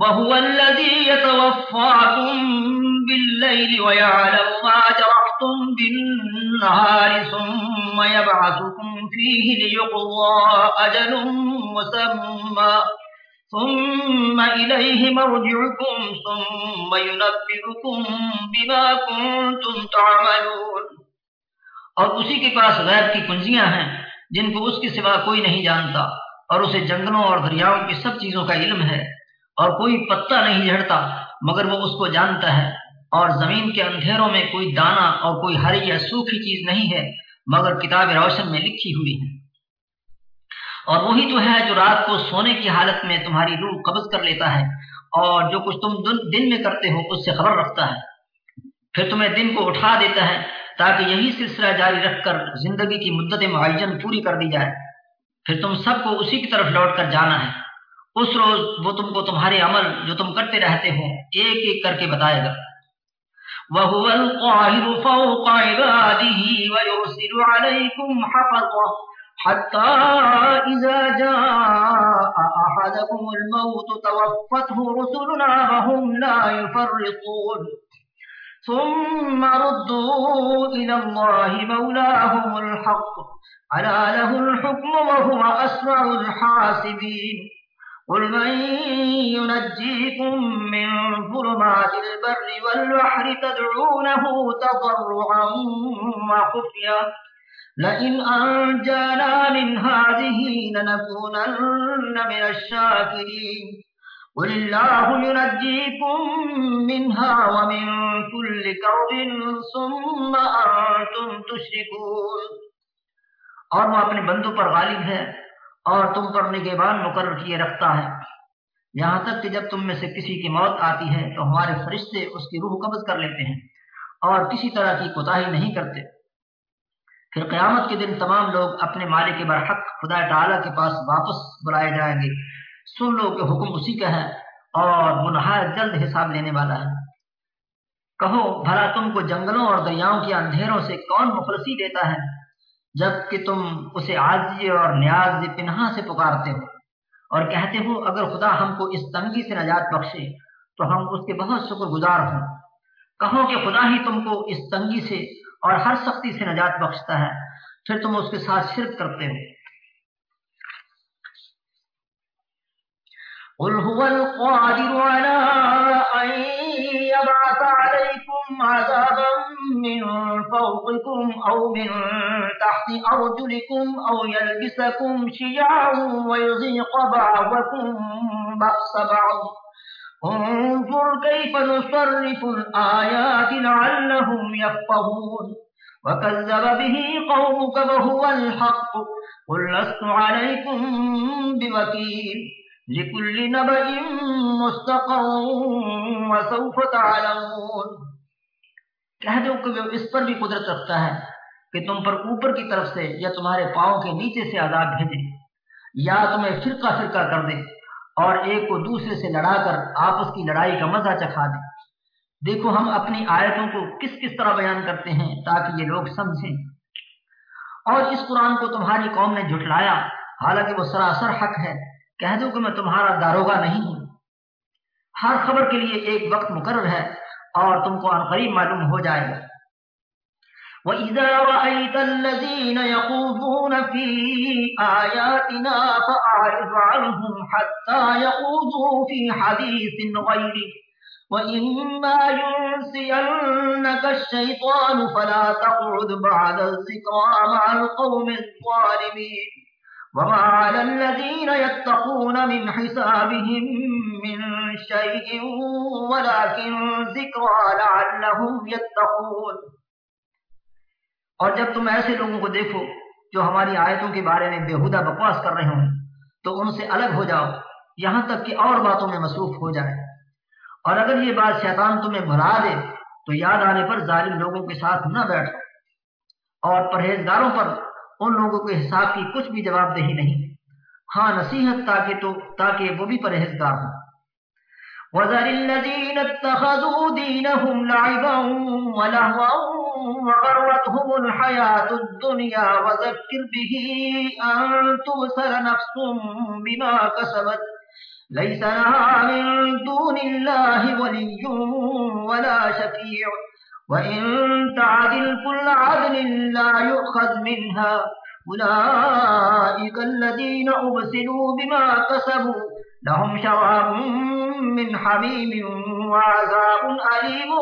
وهو الذي يتوفاكم بالليل ويعلم ما جرحتم بالنهار ثم يبعثكم فيه ليقضى أجل مسمى. ثم إليه مرجعكم، ثم ينبئكم بما كنتم تعملون. اور اسی کے پاس غیب کی کنجیاں ہیں، جن کو اس کے سوا کوئی نہیں جانتا، اور اسے جنگلوں اور دریاؤں کی سب چیزوں کا علم ہے۔ اور کوئی پتا نہیں جھڑتا، مگر وہ اس کو جانتا ہے۔ اور زمین کے اندھیروں میں کوئی دانا اور کوئی ہری یا سوکھی چیز نہیں ہے، مگر کتاب روشن میں لکھی ہوئی ہے۔ اور وہی تو ہے جو رات کو سونے کی حالت میں تمہاری روح قبض کر لیتا ہے، اور جو کچھ تم دن میں کرتے ہو، اس سے خبر رکھتا ہے۔ پھر تمہیں دن کو اٹھا دیتا ہے، تاکہ یہی سلسلہ جاری رکھ کر زندگی کی مدت معین پوری کر دی جائے۔ پھر تم سب کو اسی کی طرف لوٹ کر جانا ہے۔ اس روز وہ تم کو تمہارے عمل جو تم کرتے رہتے ہو ایک ایک کر کے بتائے گا۔ وَهُوَ الْقَاهِرُ فَوْقَ عِبَادِهِ وَيُرْسِلُ عَلَيْكُمْ حَفَظًا حَتَّى إِذَا جَاءَ أَحَدَكُمُ الْمَوْتُ تَوَفَّتْهُ رُسُلُنَا وَهُمْ لَا يُفَرِّطُونَ۔ ثُمَّ رُدُّوا إِلَى اللَّهِ مَوْلَاهُمُ الْحَقِّ، أَلَا لَهُ الْحُكْمُ وَهُوَ أَسْرَعُ الْحَاسِبِينَ۔ قل من ينجيكم من ظلمات البر والبحر تدعونه تضرعا وخفيا لئن أنجانا من هذه لنكونن من الشاكرين قل الله ينجيكم منها ومن كل كرب ثم أنتم تشركون اور وہ اپنے بندوں پر غالب ہے۔ اور تم پر نگہبان مقرر کیے رکھتا ہے۔ یہاں تک کہ جب تم میں سے کسی کی موت آتی ہے تو ہمارے فرشتے اس کی روح قبض کر لیتے ہیں اور کسی طرح کی کوتاہی نہیں کرتے۔ پھر قیامت کے دن تمام لوگ اپنے مالک برحق خدا تعالیٰ کے پاس واپس بلائے جائیں گے۔ سن لو کہ حکم اسی کا ہے اور وہ نہایت جلد حساب لینے والا ہے۔ کہو، بھلا تم کو جنگلوں اور دریاؤں کے اندھیروں سے کون مخلصی دیتا ہے؟ جبکہ تم اسے عاجزی اور نیاز پنہا سے پکارتے ہو۔ اور کہتے ہو، اگر خدا ہم کو اس تنگی سے نجات بخشے، تو ہم اس کے بہت شکر گزار ہوں۔ کہو کہ خدا ہی تم کو اس تنگی سے اور ہر سختی سے نجات بخشتا ہے، پھر تم اس کے ساتھ شرک کرتے ہو۔ قل هو القادر على أن يبعث عليكم عذابا من فوقكم أو من تحت أرجلكم أو يلبسكم شيعا ويزيق بعضكم بأس بعض انظر كيف نصرف الآيات لعلهم يفقهون وكذب به قومك وهو الحق قل لست عليكم بوكيل لكل نبأ مستقر وسوف تعلمون. کہہ دو کہ وہ اس پر بھی قدرت رکھتا ہے کہ تم پر اوپر کی طرف سے یا تمہارے پاؤں کے نیچے سے عذاب بھیجے، یا تمہیں فرقہ فرقہ کر دے اور ایک کو دوسرے سے لڑا کر آپس کی لڑائی کا مزہ چکھا دے۔ دیکھو ہم اپنی آیتوں کو کس کس طرح بیان کرتے ہیں تاکہ یہ لوگ سمجھیں۔ اور اس قرآن کو تمہاری قوم نے جھٹلایا، حالانکہ وہ سراسر حق ہے۔ کہہ دو کہ میں تمہارا داروغہ نہیں ہوں۔ ہر خبر کے لیے ایک وقت مقرر ہے اور تم کو عنقریب معلوم ہو جائے گا۔ وَإِذَا رَأَيْتَ الَّذِينَ يَقُوضُونَ فِي آيَاتِنَا فَأَعْرِضْ عَنْهُمْ حَتَّى يَقُوضُوا فِي حَدِيثٍ غَيْرِهِ وَإِمَّا يُنْسِيَنَّكَ الشَّيْطَانُ فَلَا تَقْعُدْ بَعْدَ الذِّكْرَى مَعَ الْقَوْمِ الظَّالِمِينَ وما على الذين يتقون من حسابهم من شيء ولكن ذكرى لعلهم يتقون۔ اور جب تم ایسے لوگوں کو دیکھو جو ہماری آیتوں کے بارے میں بےحدہ بکواس کر رہے ہوں، تو ان سے الگ ہو جاؤ، یہاں تک کہ اور باتوں میں مصروف ہو جائے۔ اور اگر یہ بات شیطان تمہیں بھلا دے، تو یاد آنے پر ظالم لوگوں کے ساتھ نہ بیٹھو۔ اور پرہیزگاروں پر ان لوگوں کے حساب کی کچھ بھی جواب دہی نہیں۔ ہاں نصیحت تاکہ تو تاکہ وہ بھی پرہیزگار ہوں۔ وذر الذين اتخذوا دينهم لعبا ولهوا وغرتهم الحياة الدنيا وذكر به أن تبصر نفس بما كسبت۔ ليس لها من دون الله ولي ولا شفيع۔ وإن تعدل كل عدل لا يؤخذ منها أولئك الذين أبسلوا بما كسبوا لهم شراب من حميم وعذاب أليم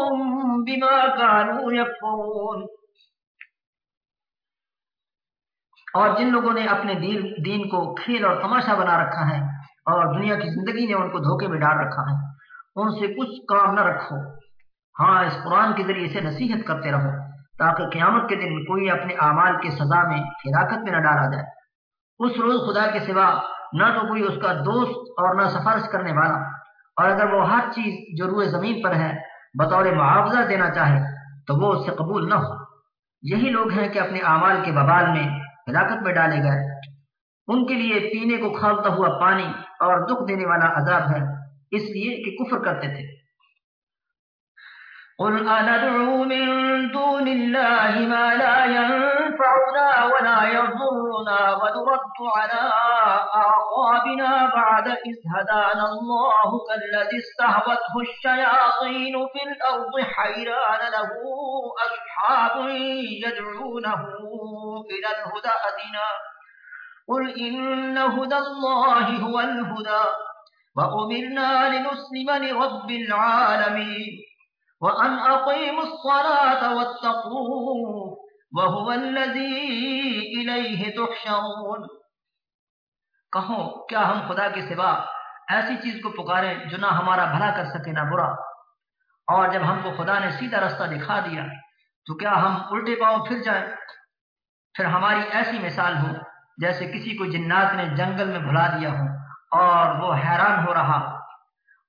بما كانوا يكفرون۔ اور جن لوگوں نے اپنے دین, دین کو کھیل اور تماشا بنا رکھا ہے اور دنیا کی زندگی نے ان کو دھوکے میں ڈال رکھا ہے ان سے کچھ کام نہ رکھو۔ ہاں اس قرآن کے ذریعے سے نصیحت کرتے رہو تاکہ قیامت کے دن کوئی اپنے اعمال کی سزا میں ہلاکت میں نہ ڈالا جائے۔ اس روز خدا کے سوا نہ تو کوئی اس کا دوست اور نہ سفارش کرنے والا۔ اور اگر وہ ہر چیز جو روئے زمین پر ہے بطور معاوضہ دینا چاہے تو وہ اس سے قبول نہ ہو۔ یہی لوگ ہیں کہ اپنے اعمال کے ببال میں ہلاکت میں ڈالے گئے۔ ان کے لیے پینے کو کھولتا ہوا پانی اور دکھ دینے والا عذاب ہے، اس لیے کہ کفر کرتے تھے۔ قل أندعو من دون الله ما لا ينفعنا ولا يضرنا ونرد على أعقابنا بعد إذ هدانا الله كالذي استهوته الشياطين في الأرض حيران له أصحاب يدعونه إلى الهدى أدنا قل إن هدى الله هو الهدى وأمرنا لنسلم لرب العالمين وأن أقيموا الصلاة واتقوه وهو الذي إليه تحشرون۔ کہو، کیا ہم خدا کے سوا ایسی چیز کو پکاریں جو نہ ہمارا بھلا کر سکے، نہ برا؟ اور جب ہم کو خدا نے سیدھا رستہ دکھا دیا، تو کیا ہم الٹے پاؤں پھر جائیں؟ پھر ہماری ایسی مثال ہو جیسے کسی کو جنات نے جنگل میں بھلا دیا ہو اور وہ حیران ہو رہا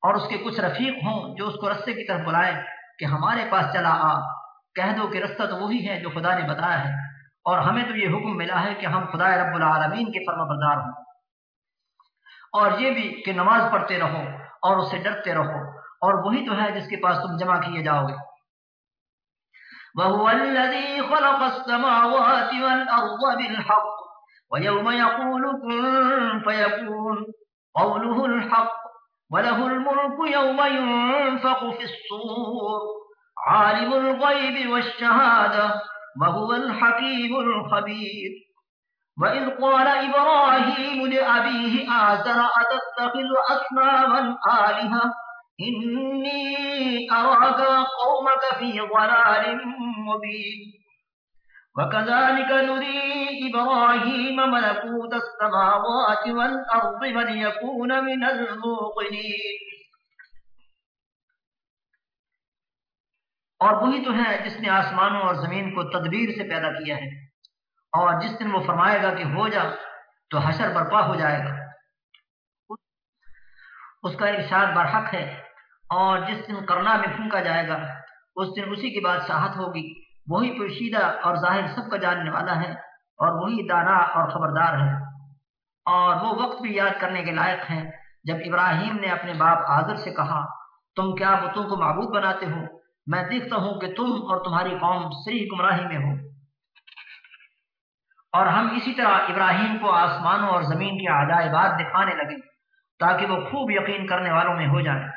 اور اس کے کچھ رفیق ہوں جو اس کو رستے کی طرف بلائیں کہ ہمارے پاس چلا آ۔ کہہ دو کہ رستہ تو وہی ہے جو خدا نے بتایا ہے۔ اور ہمیں تو یہ حکم ملا ہے کہ ہم خدا رب العالمین کے فرما بردار ہوں۔ اور یہ بھی کہ نماز پڑھتے رہو اور اس سے ڈرتے رہو۔ اور وہی تو ہے جس کے پاس تم جمع کیے جاؤ گے۔ وهو الذي خلق السماوات والأرض بالحق ويوم يقول كن فيكون قوله الحق وله الملك يوم ينفق في الصور. عالم الغيب والشهادة، وهو الحكيم الخبير. وإذ قال إبراهيم لأبيه، آزر أتتخذ أصناما آلهة؟ إني أراك قومك في ضلال مبين. وكذلك نري إبراهيم ملكوت السماوات والأرض وليكون من الموقنين۔ اور وہی تو ہے جس نے آسمانوں اور زمین کو تدبیر سے پیدا کیا ہے۔ اور جس دن وہ فرمائے گا کہ ہو جا، تو حشر برپا ہو جائے گا۔ اس کا ارشاد برحق ہے۔ اور جس دن کرنا میں پھونکا جائے گا، اس دن اسی کی بادشاہت ہوگی۔ وہی پوشیدہ اور ظاہر سب کا جاننے والا ہے اور وہی دانا اور خبردار ہے۔ اور وہ وقت بھی یاد کرنے کے لائق ہے جب ابراہیم نے اپنے باپ آزر سے کہا، تم کیا بتوں کو معبود بناتے ہو؟ میں دیکھتا ہوں کہ تم اور تمہاری قوم سری گمراہی میں ہو۔ اور ہم اسی طرح ابراہیم کو آسمانوں اور زمین کے عجائبات دکھانے لگے تاکہ وہ خوب یقین کرنے والوں میں ہو جائیں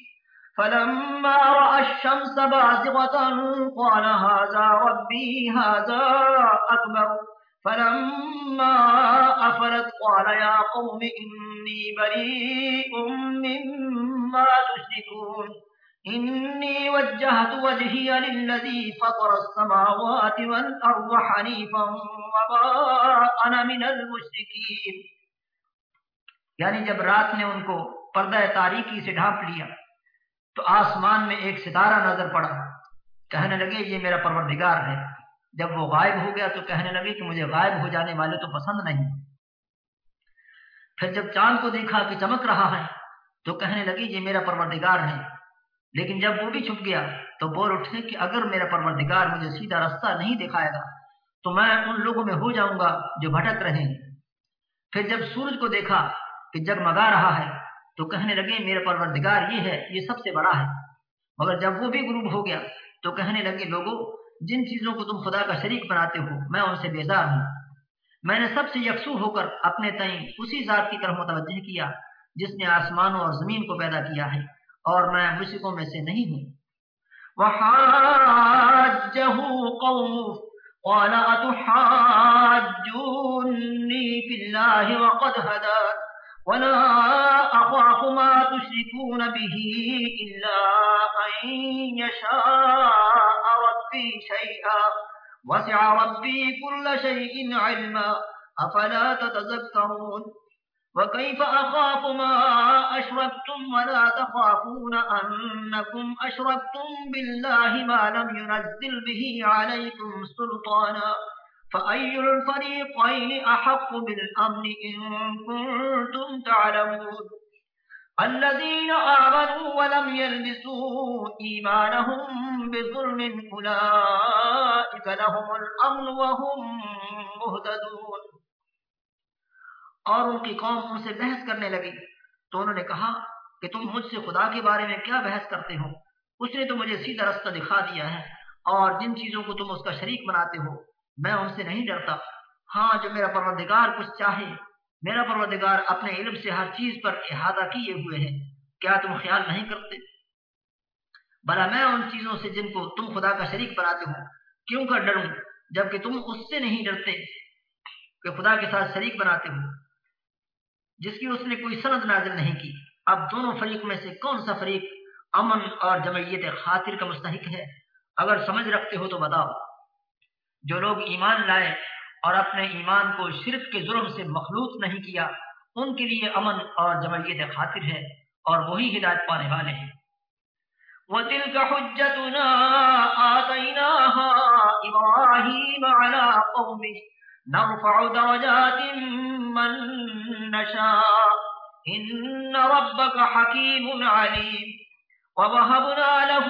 فلما رأى الشمس بازغة قال هذا ربي، هذا أكبر. فلما أفلت قال يا قوم إني بريء مما تشركون. إني وجهت وجهي للذي فطر السماوات والأرض حنيفا وما أنا من المشركين. یعنی جب رات نے ان کو پردہ تاریکی سے ڈھانپ لیا تو آسمان میں ایک ستارہ نظر پڑا۔ کہنے لگے، یہ میرا پروردگار ہے۔ جب وہ غائب ہو گیا تو کہنے لگے کہ مجھے غائب ہو جانے والے تو پسند نہیں۔ پھر جب چاند کو دیکھا کہ چمک رہا ہے تو کہنے لگی یہ میرا پروردگار ہے۔ لیکن جب وہ بھی چھپ گیا تو بول اٹھے کہ اگر میرا پروردگار مجھے سیدھا رستہ نہیں دکھائے گا تو میں ان لوگوں میں ہو جاؤں گا جو بھٹک رہے ہیں۔ پھر جب سورج کو دیکھا کہ جگمگا رہا ہے تو کہنے لگے میرا پروردگار، یہ ہے، یہ سب سے بڑا ہے۔ مگر جب وہ بھی غروب ہو گیا، تو کہنے لگے لوگوں جن چیزوں کو تم خدا کا شریک بناتے ہو، میں ان سے بیزار ہوں۔ میں نے سب سے یکسو ہو کر اپنے تئیں اسی ذات کی طرف متوجہ کیا، جس نے آسمانوں اور زمین کو پیدا کیا ہے، اور میں مشرقوں میں سے نہیں ہوں۔ وحاجه قومه، قال أتحاجوني في الله وقد هدان ولا أخاف ما تشركون به إلا أن يشاء ربي شيئا. وسع ربي كل شيء علما. أفلا تتذكرون؟ وكيف أخاف ما أشركتم ولا تخافون أنكم أشركتم بالله ما لم ينزل به عليكم سلطانا؟ فأي الفريقين أحق بالأمن إن كنتم تعلمون الذين آمنوا ولم يلبسوا إيمانهم بظلم أولئك لهم الأمن وهم مهتدون اور ان کی قوم ان سے بحث کرنے لگی تو انہوں نے کہا کہ تم مجھ سے خدا کے بارے میں کیا بحث کرتے ہو؟ اس نے تو مجھے سیدھا رستہ دکھا دیا ہے اور جن چیزوں کو تم اس کا شریک بناتے ہو میں ان سے نہیں ڈرتا۔ ہاں جو میرا پروردگار کچھ چاہے، میرا پروردگار اپنے علم سے ہر چیز پر احاطہ کیے ہوئے ہیں کیا تم خیال نہیں کرتے؟ بلا میں ان چیزوں سے جن کو تم خدا کا شریک بناتے ہو، کیوں کر ڈروں؟ جبکہ تم اس سے نہیں ڈرتے کہ خدا کے ساتھ شریک بناتے ہو، جس کی اس نے کوئی سند نازل نہیں کی۔ اب دونوں فریق میں سے کون سا فریق امن اور جمعیت خاطر کا مستحق ہے؟ اگر سمجھ رکھتے ہو تو بتاؤ۔ جو لوگ ایمان لائے اور اپنے ایمان کو شرک کے ظلم سے مخلوط نہیں کیا، ان کے لیے امن اور جمعیت خاطر ہے اور وہی ہدایت پانے والے ہیں۔ وَتِلْكَ حُجَّتُنَا آتَيْنَاهَا إِبْرَاهِيمَ عَلَىٰ قَوْمِهِ نرفع درجات من نشاء إن ربك حكيم عليم۔ ووهبنا له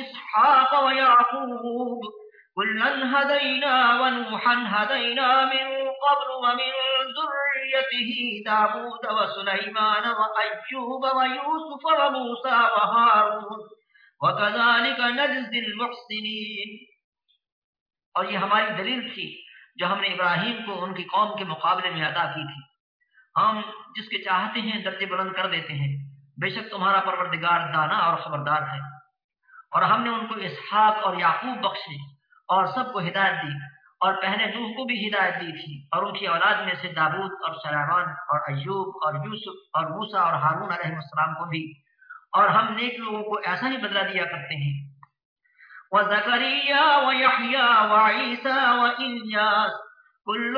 إسحاق ويعقوب كلا هدينا ونوحا هدينا من قبل ومن ذريته داود وسليمان وأيوب ويوسف وموسى وهارون وكذلك نجزي المحسنين۔ اور یہ ہماری دلیل تھی جو ہم نے ابراہیم کو ان کی قوم کے مقابلے میں عطا کی تھی۔ ہم جس کے چاہتے ہیں درجے بلند کر دیتے ہیں۔ بے شک تمہارا پروردگار دانا اور خبردار ہے۔ اور ہم نے ان کو اسحاق اور یعقوب بخشے۔ اور سب کو ہدایت دی اور پہلے نوح کو بھی ہدایت دی تھی اور ان کی اولاد میں سے دابود اور سلیمان اور ایوب اور یوسف اور موسا اور ہارون علیہ السلام کو بھی۔ اور ہم نیک لوگوں کو ایسا ہی بدلا دیا کرتے ہیں۔ وزكريا ويحيى وعيسى وإلياس كل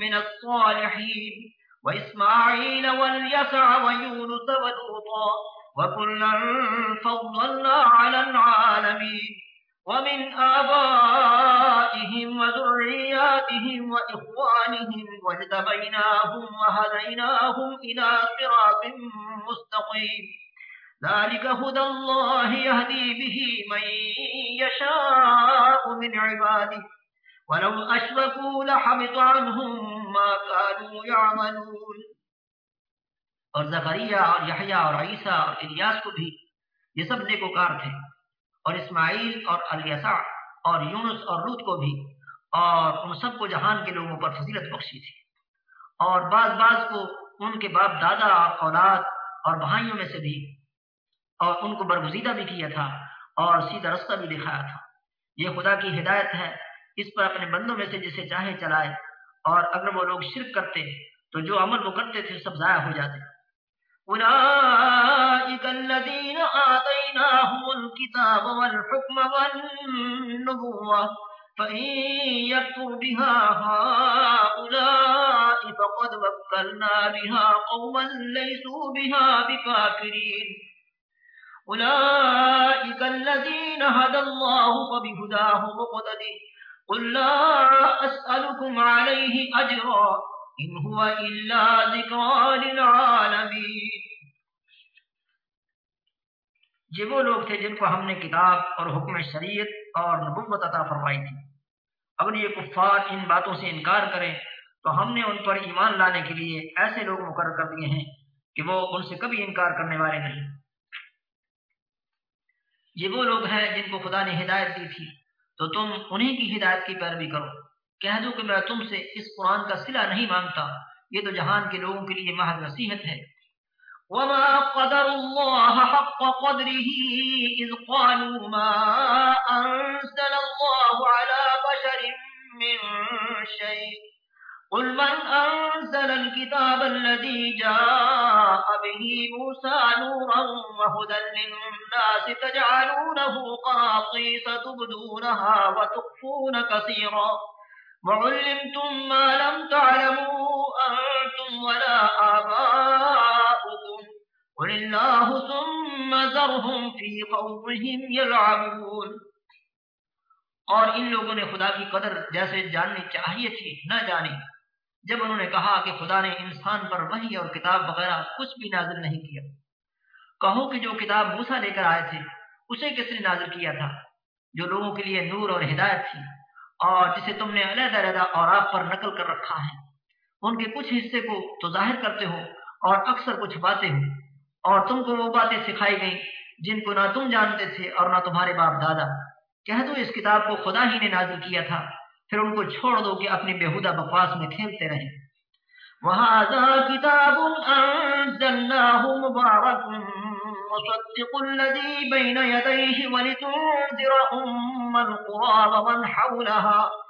من الصالحين وإسماعيل واليسع ويونس ولوطا وكلا فضلنا على العالمين ومن آبائهم وذرياتهم وإخوانهم واجتبيناهم وهديناهم إلى صراط مستقيم. ذلك هدى الله يهدي به من يشاء من عباده. ولو أشركوا لحبط عنهم ما كانوا يعملون. اور زکریہ اور یحییٰ اور عیسیٰ اور الیاس کو بھی یہ سب نیکوکار تھے۔ اور اسماعیل اور الیسع اور یونس اور لوت کو بھی اور ان سب کو جہان کے لوگوں پر فضیلت بخشی تھی۔ اور بعض بعض کو ان کے باپ دادا اور اولاد اور بھائیوں میں سے بھی اور ان کو برگزیدہ بھی کیا تھا اور سیدھا رستہ بھی دکھایا تھا۔ یہ خدا کی ہدایت ہے۔ اس پر اپنے بندوں میں سے جسے چاہے چلائے۔ اور اگر وہ لوگ شرک کرتے تو جو عمل وہ کرتے تھے سب ضائع ہو جاتے۔ أولئك الكتاب والحكم والنبوة فإن يكفر بها هؤلاء فقد وكلنا بها قوما ليسوا بها بكافرين أولئك الذين هدى الله فبهداه مقتده قل لا أسألكم عليه أجرا إن هو إلا ذكرى للعالمين یہ وہ لوگ تھے جن کو ہم نے کتاب اور حکم شریعت اور نبوت عطا فرمائی تھی۔ اگر یہ کفار ان باتوں سے انکار کریں تو ہم نے ان پر ایمان لانے کے لیے ایسے لوگ مقرر کر دیے ہیں کہ وہ ان سے کبھی انکار کرنے والے نہیں۔ یہ وہ لوگ ہیں جن کو خدا نے ہدایت دی تھی۔ تو تم انہیں کی ہدایت کی پیروی کرو۔ کہہ دو کہ میں تم سے اس قرآن کا صلہ نہیں مانگتا۔ یہ تو جہان کے لوگوں کے لیے محض نصیحت ہے۔ وما قدر الله حق قدره إذ قالوا ما أنزل الله على بشر من شيء قل من أنزل الكتاب الذي جاء به موسى نورا وهدى للناس تجعلونه قاطيس تبدونها وتخفون كثيرا وعلمتم ما لم تعلموا أنتم ولا آباؤكم قل الله ثم ذرهم في خوفهم يلعبون. اور ان لوگوں نے خدا کی قدر جیسے جاننی چاہیے تھی، نہ جانی جب انہوں نے کہا کہ خدا نے انسان پر وحی اور کتاب وغیرہ کچھ بھی نازل نہیں کیا، کہو کہ جو کتاب موسا لے کر آئے تھے، اسے کس نے نازل کیا تھا؟ جو لوگوں کے لیے نور اور ہدایت تھی اور جسے تم نے علیحدہ علیحدہ اور آپ پر نقل کر رکھا ہے۔ ان کے کچھ حصے کو تو ظاہر کرتے ہو اور اکثر کچھ باتیں ہو اور تم کو وہ باتیں سکھائی گئیں جن کو نہ تم جانتے تھے اور نہ تمہارے باپ دادا۔ کہہ دو اس کتاب کو خدا ہی نے نازل کیا تھا، پھر ان کو چھوڑ دو کہ اپنی بےحدہ بکواس میں کھیلتے رہیں۔ وهذا كتاب أنزلناه مبارك مصدق الذي بين يديه ولتنذر أم القرى ومن حولها۔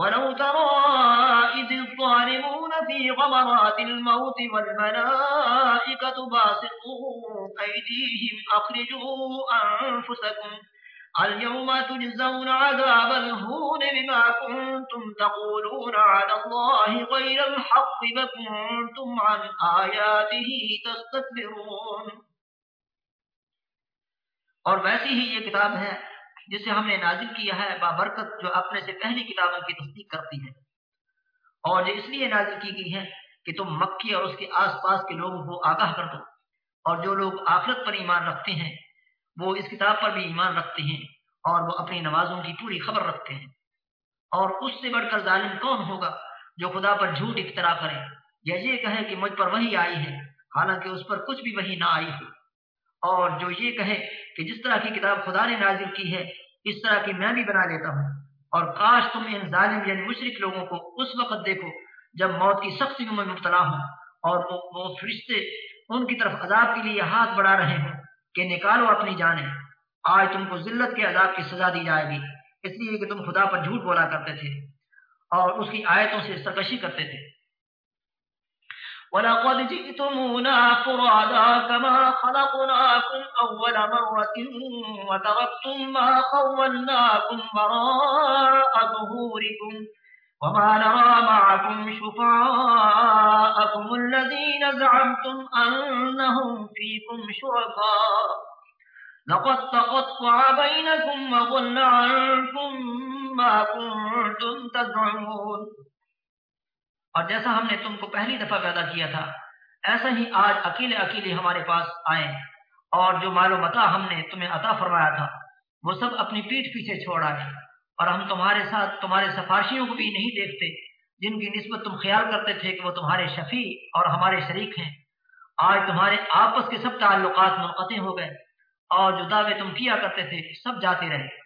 ولو ترى إذ الظالمون في غمرات الموت والملائكة باسقوا أيديهم أخرجوا أنفسكم اليوم تجزون عذاب الهون بما كنتم تقولون على الله غير الحق وكنتم عن آياته تستكبرون اور ویسی ہی یہ کتاب ہے جسے ہم نے نازل کیا ہے بابرکت جو اپنے سے پہلی کتابوں کی تصدیق کرتی ہے۔ اور یہ اس لیے نازل کی گئی ہے کہ تم مکی اور اس کے آس پاس کے لوگوں کو آگاہ کر دو۔ اور جو لوگ آخرت پر ایمان رکھتے ہیں، وہ اس کتاب پر بھی ایمان رکھتے ہیں اور وہ اپنی نمازوں کی پوری خبر رکھتے ہیں۔ اور اس سے بڑھ کر ظالم کون ہوگا جو خدا پر جھوٹ اختراع کرے؟ یا یہ کہے کہ مجھ پر وہی آئی ہے، حالانکہ اس پر کچھ بھی وہی نہ آئی ہو۔ اور جو یہ کہے کہ جس طرح کی کتاب خدا نے نازل کی ہے اس طرح کی میں بھی بنا لیتا ہوں۔ اور کاش تم ان ظالم یعنی مشرق لوگوں کو اس وقت دیکھو جب موت کی سختی میں مبتلا ہوں اور وہ, وہ فرشتے ان کی طرف عذاب کے لیے ہاتھ بڑھا رہے ہوں کہ نکالو اپنی جانیں آج تم کو ذلت کے عذاب کی سزا دی جائے گی اس لیے کہ تم خدا پر جھوٹ بولا کرتے تھے اور اس کی آیتوں سے سرکشی کرتے تھے۔ وَلَقَدْ جِئْتُمُونَا فُرَادَا كَمَا خَلَقْنَاكُمْ أَوَّلَ مَرَّةٍ وَتَرَكْتُمْ مَا خَوَّلْنَاكُمْ وَرَاءَ ظُهُورِكُمْ وما نرى معكم شفعاءكم الذين زعمتم أنهم فيكم شركاء لقد تقطع بينكم وظل عنكم ما كنتم تزعمون اور جیسا ہم نے تم کو پہلی دفعہ پیدا کیا تھا، ایسا ہی آج اکیلے اکیلے ہمارے پاس آئے اور جو مال و متا ہم نے تمہیں عطا فرمایا تھا، وہ سب اپنی پیٹ پیچھے چھوڑ آئے۔ اور ہم تمہارے ساتھ تمہارے سفارشیوں کو بھی نہیں دیکھتے، جن کی نسبت تم خیال کرتے تھے کہ وہ تمہارے شفیع اور ہمارے شریک ہیں۔ آج تمہارے آپس کے سب تعلقات منقطع ہو گئے، اور جو دعوے تم کیا کرتے تھے، سب جاتے رہے۔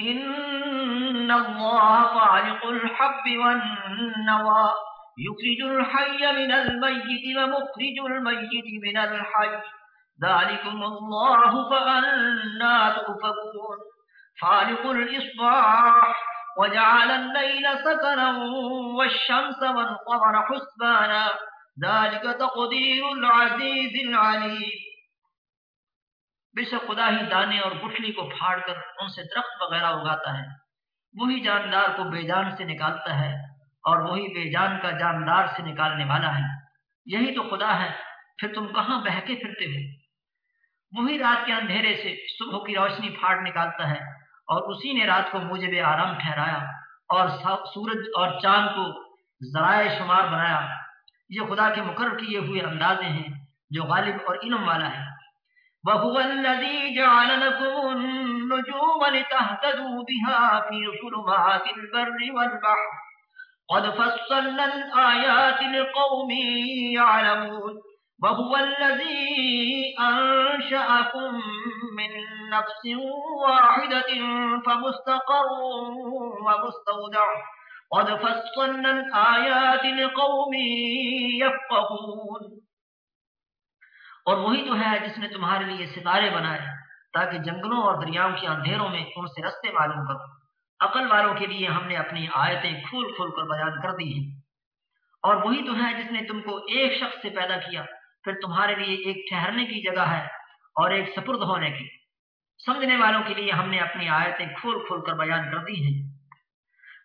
إن الله فالق الحب والنوى. يخرج الحي من الميت ومخرج الميت من الحي. ذلكم الله فأنا تؤفكون. فالق الإصباح. وجعل الليل سكنا والشمس والقمر حسبانا. ذلك تقدير العزيز العليم. بے شک خدا ہی دانے اور گٹھلی کو پھاڑ کر ان سے درخت وغیرہ اگاتا ہے۔ وہی جاندار کو بے جان سے نکالتا ہے اور وہی بے جان کا جاندار سے نکالنے والا ہے۔ یہی تو خدا ہے، پھر تم کہاں بہکے پھرتے ہو؟ وہی رات کے اندھیرے سے صبح کی روشنی پھاڑ نکالتا ہے اور اسی نے رات کو موجب آرام ٹھہرایا اور سورج اور چاند کو ذرائع شمار بنایا۔ یہ خدا کے مقرر کیے ہوئے اندازے ہیں جو غالب اور علم والا ہے۔ وهو الذي جعل لكم النجوم لتهتدوا بها في ظلمات البر والبحر. قد فصلنا الآيات لقوم يعلمون. وهو الذي أنشأكم من نفس واحدة فمستقر ومستودع. قد فصلنا الآيات لقوم يفقهون. اور وہی تو ہے جس نے تمہارے لیے ستارے بنائے تاکہ جنگلوں اور دریاؤں کے اندھیروں میں ان سے رستے معلوم کرو۔ عقل والوں کے لیے ہم نے اپنی آیتیں کھول کھول کر بیان کر دی ہیں۔ اور وہی تو ہے جس نے تم کو ایک شخص سے پیدا کیا، پھر تمہارے لیے ایک ٹھہرنے کی جگہ ہے اور ایک سپرد ہونے کی۔ سمجھنے والوں کے لیے ہم نے اپنی آیتیں کھول کھول کر بیان کر دی ہیں۔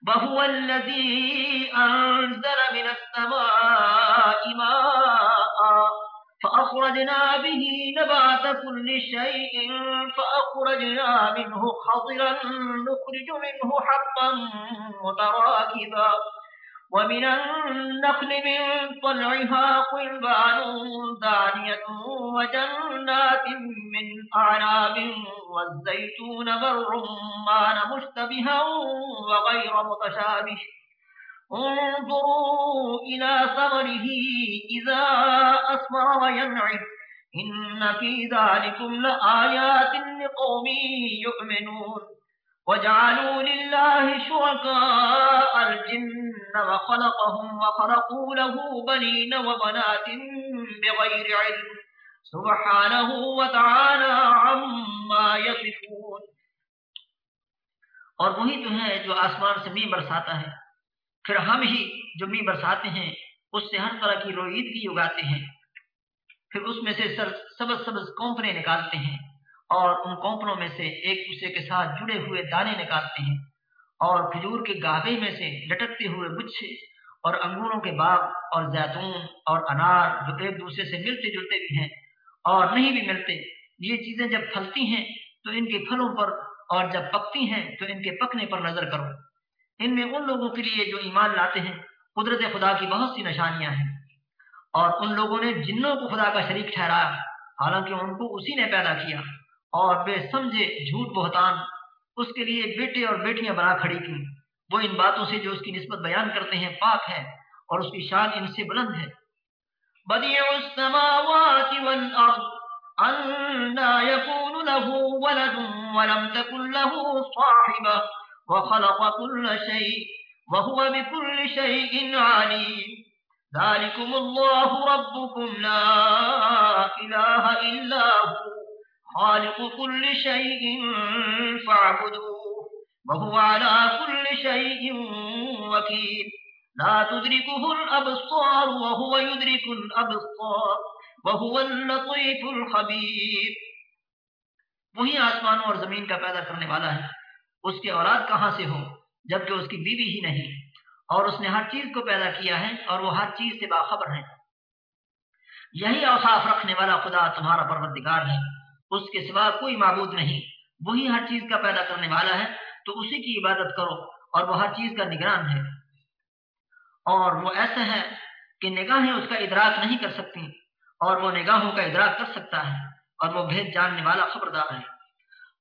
بہو الذي انزل من السماء ماء فأخرجنا به نبات كل شيء فأخرجنا منه خضرا نخرج منه حقا متراكبا ومن النخل من طلعها قلبان دانية وجنات من أعناب والزيتون والرمان مشتبها وغير متشابه انظروا إلى ثمره إذا أصبر وينعب إن في ذلكم لآيات لقوم يؤمنون. وجعلوا لله شركاء الجن وخلقهم وخلقوا له بنين وبنات بغير علم. سبحانه وتعالى عما يصفون. اور وہی تو ہے جو آسمان سے بھی برساتا ہے. پھر ہم ہی جو می برساتے ہیں، اس سے ہر طرح کی رویدگی اگاتے ہیں۔ پھر اس میں سے سر سبز سبز کونپنے نکالتے ہیں اور ان کونپنوں میں سے ایک دوسرے کے ساتھ جڑے ہوئے دانے نکالتے ہیں۔ اور کھجور کے گاہے میں سے لٹکتے ہوئے گچھے اور انگوروں کے باغ اور زیتون اور انار جو ایک دوسرے سے ملتے جلتے بھی ہیں اور نہیں بھی ملتے۔ یہ چیزیں جب پھلتی ہیں تو ان کے پھلوں پر اور جب پکتی ہیں تو ان کے پکنے پر نظر کرو۔ ان میں ان لوگوں کے لیے جو ایمان لاتے ہیں، قدرت خدا کی بہت سی نشانیاں ہیں۔ اور ان لوگوں نے جنوں کو خدا کا شریک ٹھہرایا، حالانکہ ان کو اسی نے پیدا کیا۔ اور بے سمجھے جھوٹ بہتان اس کے لیے بیٹے اور بیٹیاں بنا کھڑی کی وہ ان باتوں سے جو اس کی نسبت بیان کرتے ہیں پاک ہے اور اس کی شان ان سے بلند ہے۔ بدیع السماوات والارض انا يكون له ولد ولم تكن له صاحبه وخلق كل شيء وهو بكل شيء عليم. ذلكم الله ربكم. لا إله إلا هو. خالق كل شيء فاعبدوه وهو على كل شيء وكيل. لا تدركه الأبصار وهو يدرك الأبصار وهو اللطيف الخبير. وہی آسمانوں اور زمین کا پیدا کرنے والا ہے۔ اس کے اولاد کہاں سے ہو جبکہ اس کی بیوی ہی نہیں۔ اور اس نے ہر چیز کو پیدا کیا ہے اور وہ ہر چیز سے باخبر ہے یہی اوصاف رکھنے والا خدا تمہارا پروردگار ہے۔ اس کے سوا کوئی معبود نہیں۔ وہی ہر چیز کا پیدا کرنے والا ہے۔ تو اسی کی عبادت کرو اور وہ ہر چیز کا نگران ہے۔ اور وہ ایسا ہے کہ نگاہیں اس کا ادراک نہیں کر سکتی اور وہ نگاہوں کا ادراک کر سکتا ہے اور وہ بھید جاننے والا خبردار ہے۔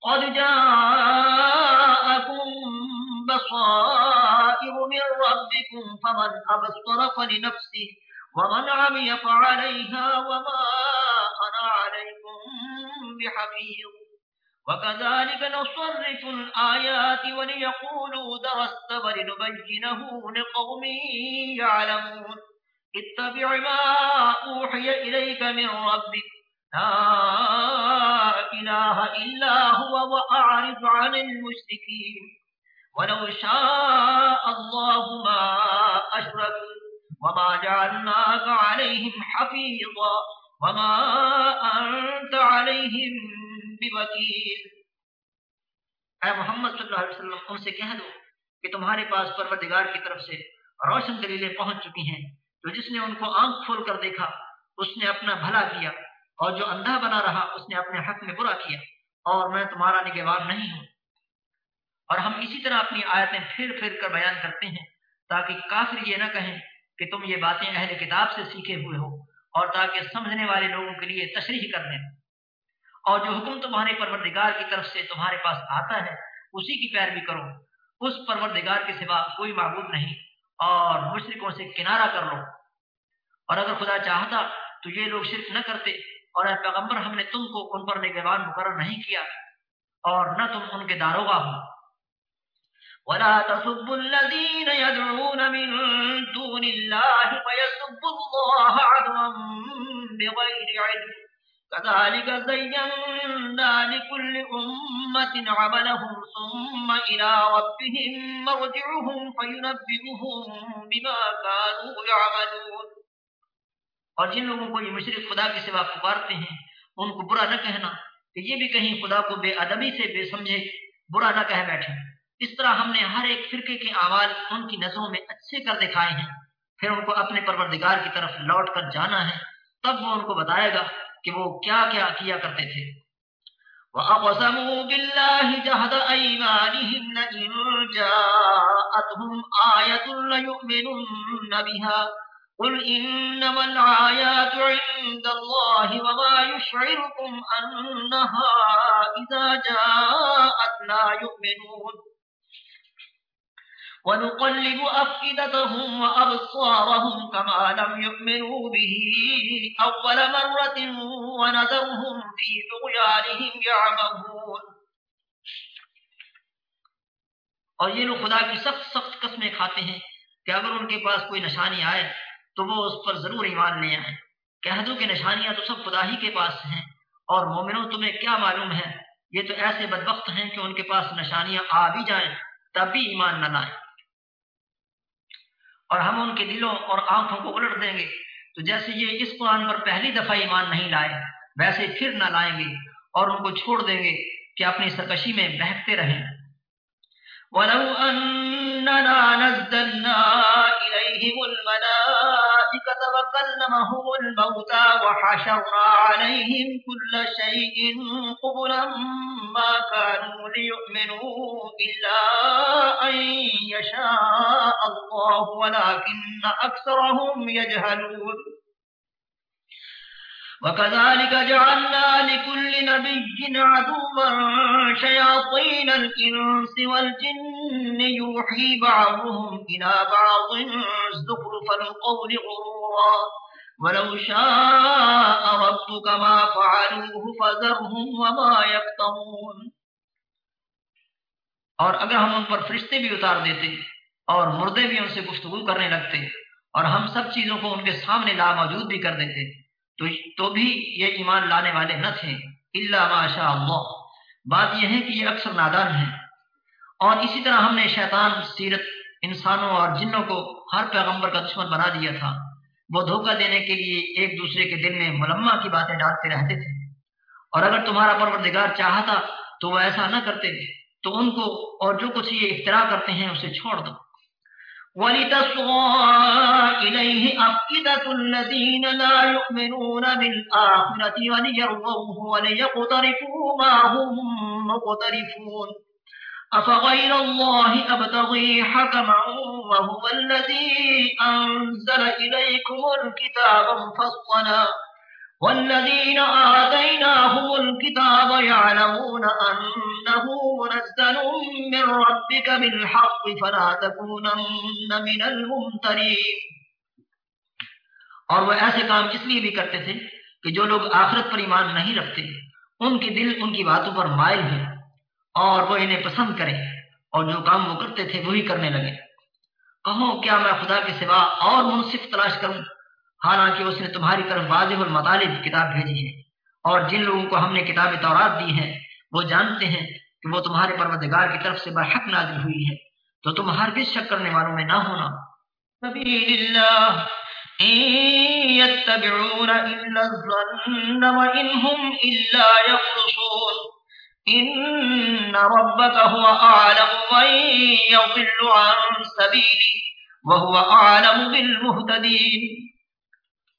قد جاءكم بصائر من ربكم فمن أبصر فلنفسه ومن عمي فعليها وما أنا عليكم بحفيظ وكذلك نصرف الآيات وليقولوا درست ولنبينه لقوم يعلمون اتبع ما أوحي إليك من ربك لا إله إلا هو وأعرض عن المشركين. ولو شاء الله ما أشركوا وما جعلناك عليهم حفيظا وما أنت عليهم بوکیل اے محمد صلی اللہ علیہ وسلم، ان سے کہہ دو کہ تمہارے پاس پروردگار کی طرف سے روشن دلیلیں پہنچ چکی ہیں، تو جس نے ان کو آنکھ کھول کر دیکھا، اس نے اپنا بھلا کیا اور جو اندھا بنا رہا، اس نے اپنے حق میں برا کیا اور میں تمہارا نگہبان نہیں ہوں۔ اور ہم اسی طرح اپنی آیتیں پھر پھر کر بیان کرتے ہیں تاکہ کافر یہ نہ کہیں کہ تم یہ باتیں اہل کتاب سے سیکھے ہوئے ہو اور تاکہ سمجھنے والے لوگوں کے لیے تشریح کر دیں اور جو حکم تمہارے پروردگار کی طرف سے تمہارے پاس آتا ہے، اسی کی پیروی کرو۔ اس پروردگار کے سوا کوئی معبود نہیں اور مشرقوں سے کنارہ کر لو۔ اور اگر خدا چاہتا تو یہ لوگ شرک نہ کرتے اور اے پیغمبر ہم نے تم کو ان پر نگہبان مقرر نہیں کیا اور نہ تم ان کے داروغہ ہو۔ ولا تسبوا الذين يدعون من دون الله فيسبوا الله عدوا بغير علم كذلك زينا لكل أمة عملهم ثم إلى ربهم مرجعهم فينبئهم بما كانوا يعملون اور جن لوگوں کو یہ مشرق خدا کے سوا پکارتے ہیں، ان کو برا نہ کہنا کہ یہ بھی کہیں خدا کو بے ادبی سے بے سمجھے، برا نہ کہہ بیٹھے۔ اس طرح ہم نے ہر ایک فرقے کے آواز ان کی نظروں میں اچھے کر دکھائے ہیں۔ پھر ان کو اپنے پروردگار کی طرف لوٹ کر جانا ہے، تب وہ ان کو بتائے گا کہ وہ کیا کیا کیا کرتے تھے۔ وَأَقْسَمُوا بِاللَّهِ جَهْدَ أَيْمَانِهِمْ لَئِن جَاءَتْهُمْ آيَةٌ لَيُؤْمِنُنَّ بِهَا قُلْ إِنَّمَا الْآيَاتُ عِندَ اللَّهِ وَمَا يُشْعِرُكُمْ أَنَّهَا إِذَا جَاءَتْ لَا يُؤْمِنُونَ ونقلب أفئدتهم وأبصارهم كما لم يؤمنوا به أول مرة ونذرهم في طغيانهم يعمهون اور یہ لوگ خدا کی سخت سخت قسمیں کھاتے ہیں کہ اگر ان کے پاس کوئی نشانی آئے تو وہ اس پر ضرور ایمان لے آئیں کہہ دو کہ نشانیاں تو سب خدا ہی کے پاس ہیں اور مومنوں، تمہیں کیا معلوم ہے؟ یہ تو ایسے بدبخت ہیں کہ ان کے پاس نشانیاں آ بھی جائیں تب بھی ایمان نہ لائیں۔ اور ہم ان کے دلوں اور آنکھوں کو الٹ دیں گے۔ تو جیسے یہ اس قرآن پر پہلی دفعہ ایمان نہیں لائے، ویسے پھر نہ لائیں گے اور ان کو چھوڑ دیں گے کہ اپنی سرکشی میں بہکتے رہیں۔ وَلَوْ أَنَّنَا نَزَّلْنَا إِلَيْهِمُ الملائكة وكلمهم الموتى وحشرنا عليهم كل شيء قبلا ما كانوا ليؤمنوا إلا أن يشاء الله، ولكن أكثرهم يجهلون. وكذلك جعلنا لكل نبي عدوا شياطين الإنس والجن يوحي بعضهم إلى بعض زخرف القول غرورا. ولو شاء ربك ما فعلوه فذرهم وما يكتمون. اور اگر ہم ان پر فرشتے بھی اتار دیتے اور مردے بھی ان سے گفتگو کرنے لگتے اور ہم سب چیزوں کو ان کے سامنے لا موجود بھی کر دیتے تو تو بھی یہ ایمان لانے والے نہ تھے۔ اللہ ماشاء اللہ۔ بات یہ ہے کہ یہ اکثر نادان ہیں۔ اور اسی طرح ہم نے شیطان، سیرت، انسانوں اور جنوں کو ہر پیغمبر کا دشمن بنا دیا تھا۔ وہ دھوکہ دینے کے لیے ایک دوسرے کے دل میں ملما کی باتیں ڈالتے رہتے تھے۔ اور اگر تمہارا پروردگار چاہتا تو وہ ایسا نہ کرتے، تو ان کو اور جو کچھ یہ اختراع کرتے ہیں اسے چھوڑ دو۔ وَلِتَصْغَى إِلَيْهِ أَفْئِدَةُ الَّذِينَ لَا يُؤْمِنُونَ بِالْآخِرَةِ وَلِيَرْضَوْهُ وَلِيَقْتَرِفُوا مَا هُمْ مُقْتَرِفُونَ أفغير الله أبتغي حكما وهو الذي أنزل إليكم الكتاب مفصلا والذين آتيناهم الكتاب يعلمون أنه منزل من ربك بالحق فلا تكونن من الممترين۔ اور وہ ایسے کام اس لیے بھی کرتے تھے کہ جو لوگ آخرت پر ایمان نہیں رکھتے، ان کے دل ان کی باتوں پر مائل ہے اور وہ انہیں پسند کریں اور جو کام وہ کرتے تھے وہی کرنے لگے۔ کہو کیا میں خدا کے سوا اور منصف تلاش کروں؟ حالانکہ اس نے تمہاری طرف واضح المطالب کتاب بھیجی ہے۔ اور جن لوگوں کو ہم نے کتاب تورات دی ہے، وہ جانتے ہیں کہ وہ تمہارے پروردگار کی طرف سے برحق نازل ہوئی ہے۔ تو تم ہر کس شک کرنے والوں میں نہ ہونا۔ سبیل اللہ يتبعون إلا الظن وإن هم إلا يخرصون إن ربك هو أعلم من يضل عن سبيلي وهو أعلم بالمهتدين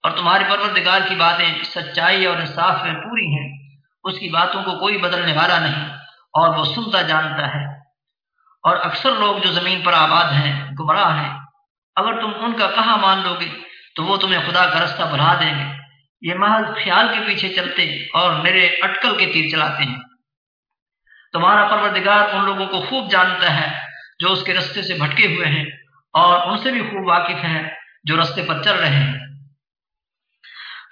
اور تمہاری پروردگار کی باتیں سچائی اور انصاف میں پوری ہیں، اس کی باتوں کو کوئی بدلنے والا نہیں، اور وہ سنتا جانتا ہے۔ اور اکثر لوگ جو زمین پر آباد ہیں، گمراہ ہیں، اگر تم ان کا کہاں مان لو گے، تو وہ تمہیں خدا کا رستہ بڑھا دیں گے۔ یہ محض خیال کے پیچھے چلتے اور میرے اٹکل کے تیر چلاتے ہیں۔ تمہارا پروردگار ان لوگوں کو خوب جانتا ہے جو اس کے رستے سے بھٹکے ہوئے ہیں، اور ان سے بھی خوب واقف ہیں جو رستے پر چل رہے ہیں۔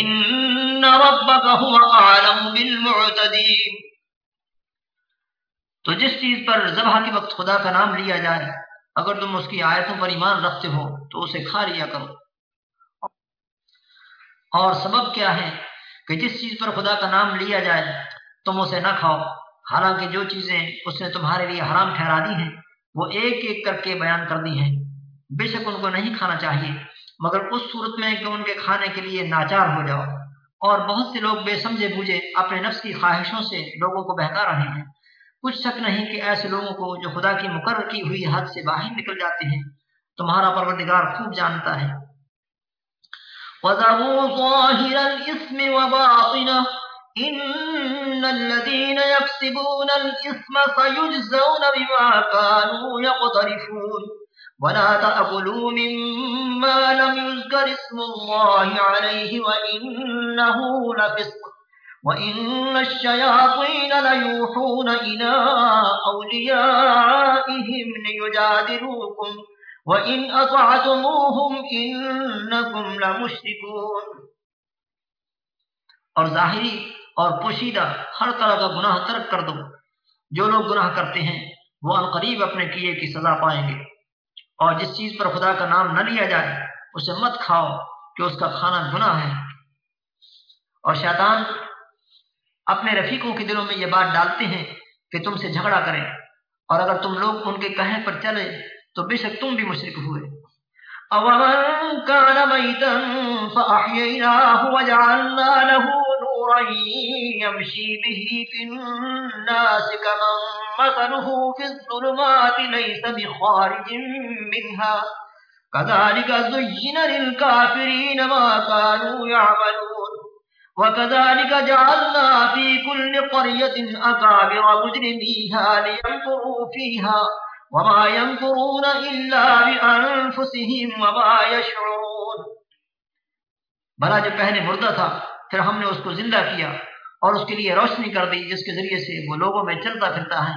إن ربك هو أعلم بالمعتدين۔ تو جس چیز پر ذبح کے وقت خدا کا نام لیا جائے، اگر تم اس کی آیتوں پر ایمان رکھتے ہو، تو اسے کھا لیا کرو۔ اور سبب کیا ہے کہ جس چیز پر خدا کا نام لیا جائے، تم اسے نہ کھاؤ۔ حالانکہ جو چیزیں اس نے تمہارے لیے حرام ٹھہرا دی ہیں، وہ ایک ایک کر کے بیان کر دی ہیں۔ بے شک ان کو نہیں کھانا چاہیے۔ مگر اس صورت میں کہ ان کے کھانے کے لیے ناچار ہو جاؤ۔ اور بہت سے لوگ بے سمجھے بوجھے اپنے نفس کی خواہشوں سے لوگوں کو بہتا رہے ہیں۔ کچھ شک نہیں کہ ایسے لوگوں کو جو خدا کی مقرر کی ہوئی حد سے باہر نکل جاتے ہیں۔ تمہارا پروردگار خوب جانتا ہے۔ وَذَرُوا ظَاهِرَ الْإِثْمِ وَبَاطِنَهُ إِنَّ الَّذِينَ يَكْسِبُونَ الْإِثْمَ سَيُجْزَوْنَ بِمَا كَانُوا يَقْتَرِفُونَ وَلَا تَأْكُلُوا مِمَّا لَمْ يُذْكَرِ اسْمُ اللَّهِ عَلَيْهِ وَإِنَّهُ لَفِسْقٌ وَإِنَّ الشَّيَاطِينَ لَيُوحُونَ إِلَىٰ أَوْلِيَائِهِمْ لِيُجَادِلُوكُمْ وَإِنْ أَطَعْتُمُوهُمْ إِنَّكُمْ لَمُشْرِكُونَ اور ظاہری اور پوشیدہ ہر طرح کا گناہ ترک کر دو۔ جو لوگ گناہ کرتے ہیں، وہ ان قریب اپنے کیے کی سزا پائیں گے۔ اور جس چیز پر خدا کا نام نہ لیا جائے، اسے مت کھاؤ کہ اس کا کھانا گناہ ہے۔ اور شیطان اپنے رفیقوں کے دلوں میں یہ بات ڈالتے ہیں کہ تم سے جھگڑا کریں۔ اور اگر تم لوگ ان کے کہیں پر چلے، تو بے شک تم بھی مشرک ہوئے۔ أَوَمَنْ كَانَ مَيْتًا فَأَحْيَيْنَاهُ وَجَعَلْنَا لَهُ نُورًا يَمْشِي بِهِ فِي النَّاسِ مَثَلُهُ فِي الظُّلُمَاتِ لَيْسَ بِخَارِجٍ مِنْهَا. كَذَلِكَ زُيِّنَ لِلْكَافِرِينَ مَا كَانُوا يَعْمَلُونَ. وكذلك جعلنا في كل قرية أكابر مجرميها لينفروا فيها وما ينفرون إلا بأنفسهم وما يشعرون. بھلا جو پہلے مردہ تھا، پھر ہم نے اس کو زندہ کیا۔ اور اس کے لیے روشنی کر دی، جس کے ذریعے سے وہ لوگوں میں چلتا پھرتا ہے۔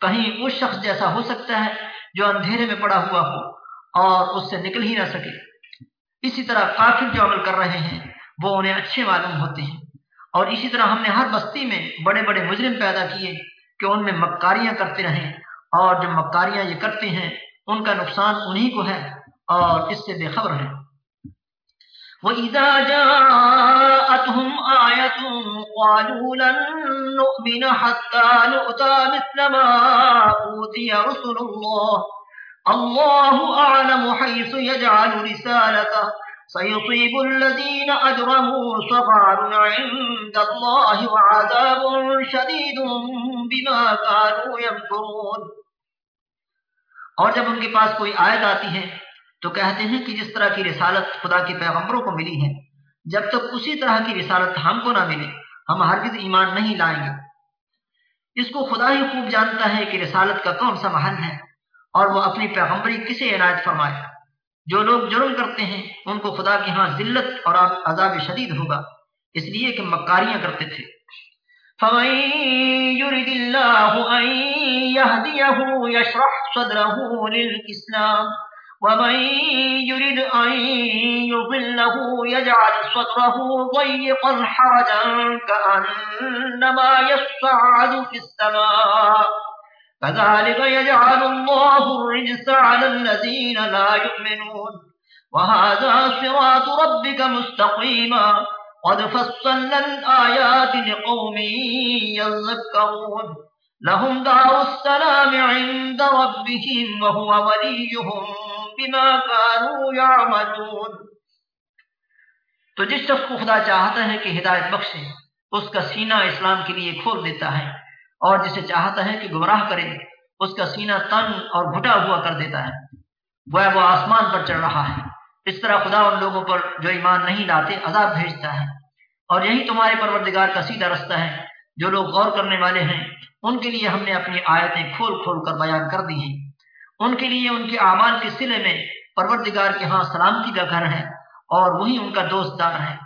کہیں اس شخص جیسا ہو سکتا ہے جو اندھیرے میں پڑا ہوا ہو اور اس سے نکل ہی نہ سکے۔ اسی طرح کافر جو عمل کر رہے ہیں، وہ انہیں اچھے معلوم ہوتے ہیں۔ اور اسی طرح ہم نے ہر بستی میں بڑے بڑے مجرم پیدا کیے کہ ان میں مکاریاں کرتے رہیں۔ اور جو مکاریاں یہ کرتے ہیں، ان کا نقصان انہی کو ہے اور اس سے بے خبر ہیں۔ وَإِذَا جَاءَتْهُمْ آيَةٌ قَالُوا لَن نُؤْمِنَ حَتَّى نُؤْتَى مِثْلَ مَا أُوتِيَ رُسُلُ اللَّهِ اللَّهُ أَعْلَمُ حَيْثُ يَجْعَلُ رِسَالَتَهُ سيصيب الذين أجرموا صغار عند الله وعذاب شديد بما كانوا يمكرون اور جب ان کے پاس کوئی آیت آتی ہے تو کہتے ہیں کہ جس طرح کی رسالت خدا کے پیغمبروں کو ملی ہے، جب تک اسی طرح کی رسالت ہم کو نہ ملے، ہم ہرگز ایمان نہیں لائیں گے۔ اس کو خدا ہی خوب جانتا ہے کہ رسالت کا کون سا محل ہے اور وہ اپنی پیغمبری کسے عنایت فرمائے۔ جو لوگ جرم کرتے ہیں، ان کو خدا کے ہاں ذلت اور عذاب شدید ہوگا، اس لیے کہ مکاریاں کرتے تھے۔ فمن يرد الله أن ومن يرد أن يضله يجعل صدره ضيقا حرجا كأنما يصعد في السماء. كذلك يجعل الله الرجس على الذين لا يؤمنون. وهذا صراط ربك مستقيما. قد فصلنا الآيات لقوم يذكرون. لهم دار السلام عند ربهم وهو وليهم. بما كانوا يعملون۔ تو جس شخص کو خدا چاہتا ہے کہ ہدایت بخشے، اس کا سینہ اسلام کے لیے کھول دیتا ہے اور جسے چاہتا ہے کہ گمراہ کرے، اس کا سینہ تن اور گھٹا ہوا کر دیتا ہے۔ وہ وہ آسمان پر چڑھ رہا ہے۔ اس طرح خدا ان لوگوں پر جو ایمان نہیں لاتے، عذاب بھیجتا ہے۔ اور یہی تمہارے پروردگار کا سیدھا رستہ ہے۔ جو لوگ غور کرنے والے ہیں، ان کے لیے ہم نے اپنی آیتیں کھول کھول کر بیان کر دی ہیں۔ ان کے لیے ان کے اعمال کے سلے میں پروردگار کے ہاں سلامتی کا گھر ہے اور وہی ان کا دوست دار ہے۔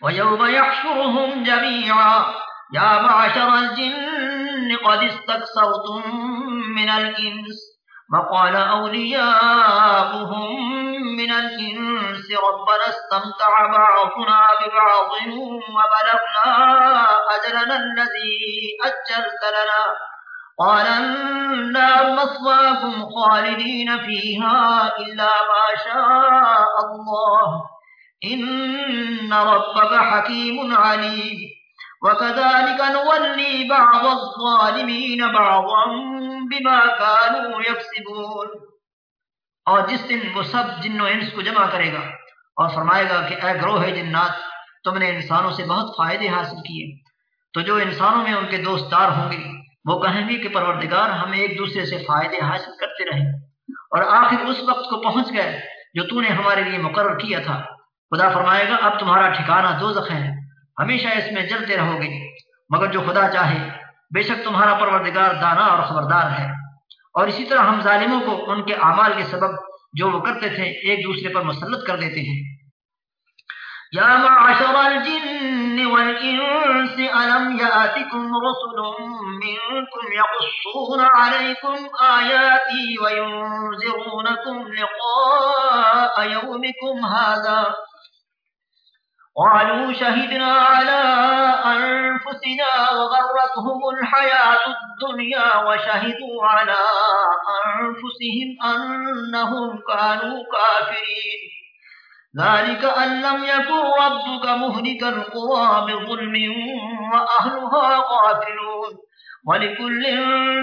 وَيَوْمَ يَحْشُرُهُمْ جَمِيعًا، يَا مَعْشَرَ الْجِنِّ قَدِ اسْتَكْثَرْتُم مِّنَ الْإِنسِ، وقال أولياؤهم من الإنس، ربنا استمتع بعضنا ببعض وبلغنا أجلنا الذي أجلت لنا قال النار مصواكم خالدين فيها إلا ما شاء الله. إن ربك حكيم عليم. وكذلك نولي بعض الظالمين بعضا بما كانوا يكسبون. اور جس دن وہ سب جن و انس کو جمع کرے گا اور فرمائے گا کہ اے گروہ جنات، تم نے انسانوں سے بہت فائدے حاصل کیے۔ تو جو انسانوں میں ان کے دوست دار ہوں گے وہ کہیں گے کہ پروردگار ہم ایک دوسرے سے فائدے حاصل کرتے رہیں۔ اور آخر اس وقت کو پہنچ گئے جو تو نے ہمارے لیے مقرر کیا تھا۔ خدا فرمائے گا، اب تمہارا ٹھکانہ دو ہے۔ ہمیشہ اس میں جلتے رہو گے۔ مگر جو خدا چاہے، بے شک تمہارا پروردگار دانا اور خبردار ہے۔ اور اسی طرح ہم ظالموں کو ان کے اعمال کے سبب جو وہ کرتے تھے، ایک دوسرے پر مسلط کر دیتے ہیں۔ یا معاشر الجن والانس الم یاتکم رسل منکم یقصون علیکم آیاتی وینذرونکم لقاء یومکم هذا؟ قالوا شهدنا على أنفسنا وغرتهم الحياة الدنيا وشهدوا على أنفسهم أنهم كانوا كافرين. ذلك أن لم يكن ربك مهلك القرى بظلم وأهلها قاتلون ولكل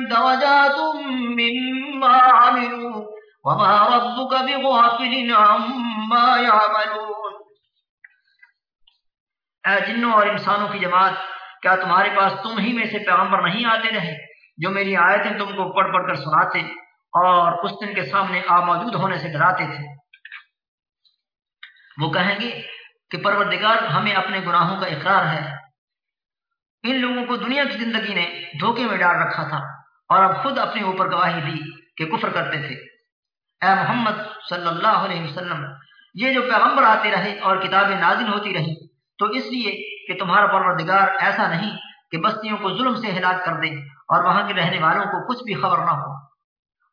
درجات مما عملوا وما ربك بغافل عما يعملون اے جنوں اور انسانوں کی جماعت، کیا تمہارے پاس تم ہی میں سے پیغمبر نہیں آتے رہے جو میری آیتیں تم کو پڑھ پڑھ کر سناتے اور اس دن کے سامنے آ موجود ہونے سے ڈراتے تھے؟ وہ کہیں گے کہ پروردگار ہمیں اپنے گناہوں کا اقرار ہے۔ ان لوگوں کو دنیا کی زندگی نے دھوکے میں ڈال رکھا تھا اور اب خود اپنے اوپر گواہی دی کہ کفر کرتے تھے۔ اے محمد صلی اللہ علیہ وسلم، یہ جو پیغمبر آتے رہے اور کتابیں نازل ہوتی رہی تو اس لیے کہ تمہارا پروردگار ایسا نہیں کہ بستیوں کو ظلم سے ہلاک کر دے اور وہاں کے رہنے والوں کو کچھ بھی خبر نہ ہو۔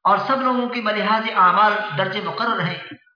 اور سب لوگوں کی بلحاظ اعمال درج مقرر ہیں۔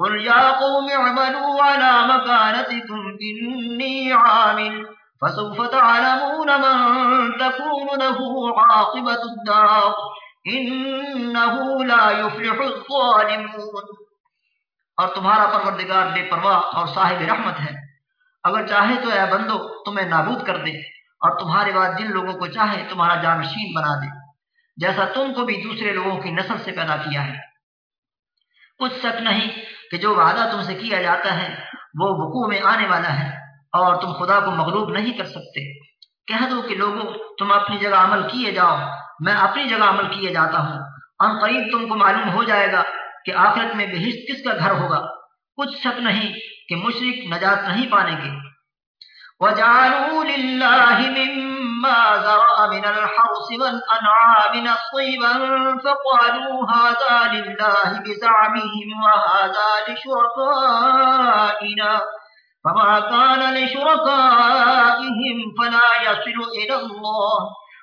قل يا قوم اعملوا على مكانتكم إني عامل فسوف تعلمون من تكون له عاقبة الدار إنه لا يفلح الظالمون۔ اور تمہارا پروردگار بے پرواہ اور صاحب رحمت ہے۔ اگر چاہے تو اے بندو تمہیں نابود کر دے اور تمہارے بعد جن لوگوں کو چاہے تمہارا جانشین بنا دے، جیسا تم کو بھی دوسرے لوگوں کی نسل سے پیدا کیا ہے۔ کچھ شک نہیں کہ جو وعدہ تم سے کیا جاتا ہے، وہ وقوع میں آنے والا ہے اور تم خدا کو مغلوب نہیں کر سکتے۔ کہہ دو کہ لوگوں، تم اپنی جگہ عمل کیے جاؤ، میں اپنی جگہ عمل کیے جاتا ہوں۔ ان قریب تم کو معلوم ہو جائے گا کہ آخرت میں بہشت کس کا گھر ہوگا۔ کچھ شک نہیں کہ مشرق نجات نہیں پانے گے وجعلوا لله مما زرع من الحرس والأنعام نصيبا فقالوا هذا لله بزعمهم وهذا لشركائنا فما كان لشركائهم فلا يصل إلى الله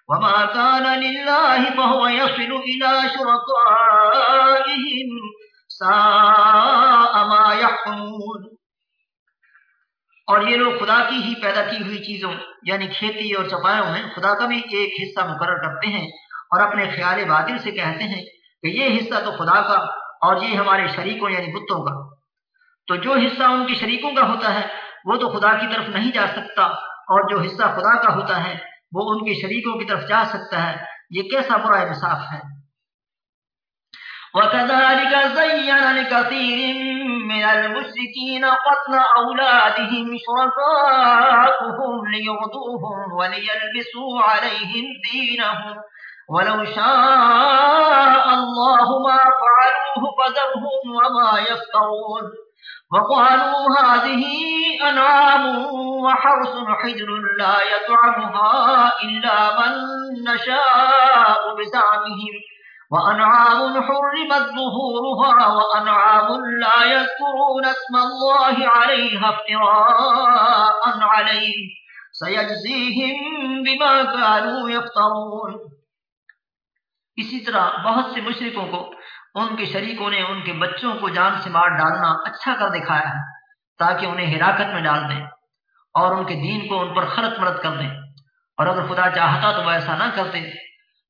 وما كان لله فهو يصل إلى شركائهم ساء ما يحكمون اور یہ لوگ خدا کی ہی پیدا کی ہوئی چیزوں یعنی کھیتی اور صفائیوں میں خدا کا بھی ایک حصہ مقرر کرتے ہیں اور اپنے خیال باطل سے کہتے ہیں کہ یہ حصہ تو خدا کا اور یہ ہمارے شریکوں یعنی بتوں کا۔ تو جو حصہ ان کی شریکوں کا ہوتا ہے، وہ تو خدا کی طرف نہیں جا سکتا، اور جو حصہ خدا کا ہوتا ہے، وہ ان کی شریکوں کی طرف جا سکتا ہے۔ یہ کیسا برا انصاف ہے؟ وكذلك زين لكثير من المشركين قتل أولادهم شركاؤهم ليغضوهم وليلبسوا عليهم دينهم. ولو شاء الله ما فعلوه فذرهم وما يفترون. وقالوا هذه أنعام وحرس حجر لا يطعمها إلا من نشاء بزعمهم. وأنعام حرمت ظهورها وأنعام لا يذكرون اسم الله عليها افتراء عليه سيجزيهم بما كانوا يفترون۔ اسی طرح بہت سے مشرکوں کو، ان کے شریکوں نے ان کے بچوں کو جان سے مار ڈالنا اچھا کر دکھایا ہے، تاکہ انہیں ہلاکت میں ڈال دیں اور ان کے دین کو ان پر خلط مرت کر دیں۔ اور اگر خدا چاہتا تو وہ ایسا نہ کرتے،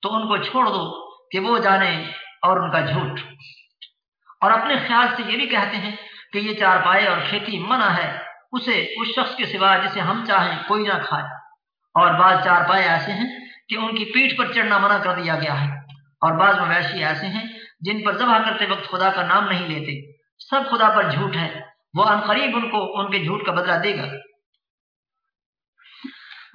تو ان کو چھوڑ دو۔ کہ وہ جانے اور ان کا جھوٹ۔ اور اپنے خیال سے یہ بھی کہتے ہیں کہ یہ چار پائے اور کھیتی منع ہے، اسے اس شخص کے سوا جسے ہم چاہیں کوئی نہ کھائے۔ اور بعض چار پائے ایسے ہیں کہ ان کی پیٹھ پر چڑھنا منع کر دیا گیا ہے۔ اور بعض مویشی ایسے ہیں جن پر ذبح کرتے وقت خدا کا نام نہیں لیتے۔ سب خدا پر جھوٹ ہے وہ عنقریب ان کو ان کے جھوٹ کا بدلہ دے گا۔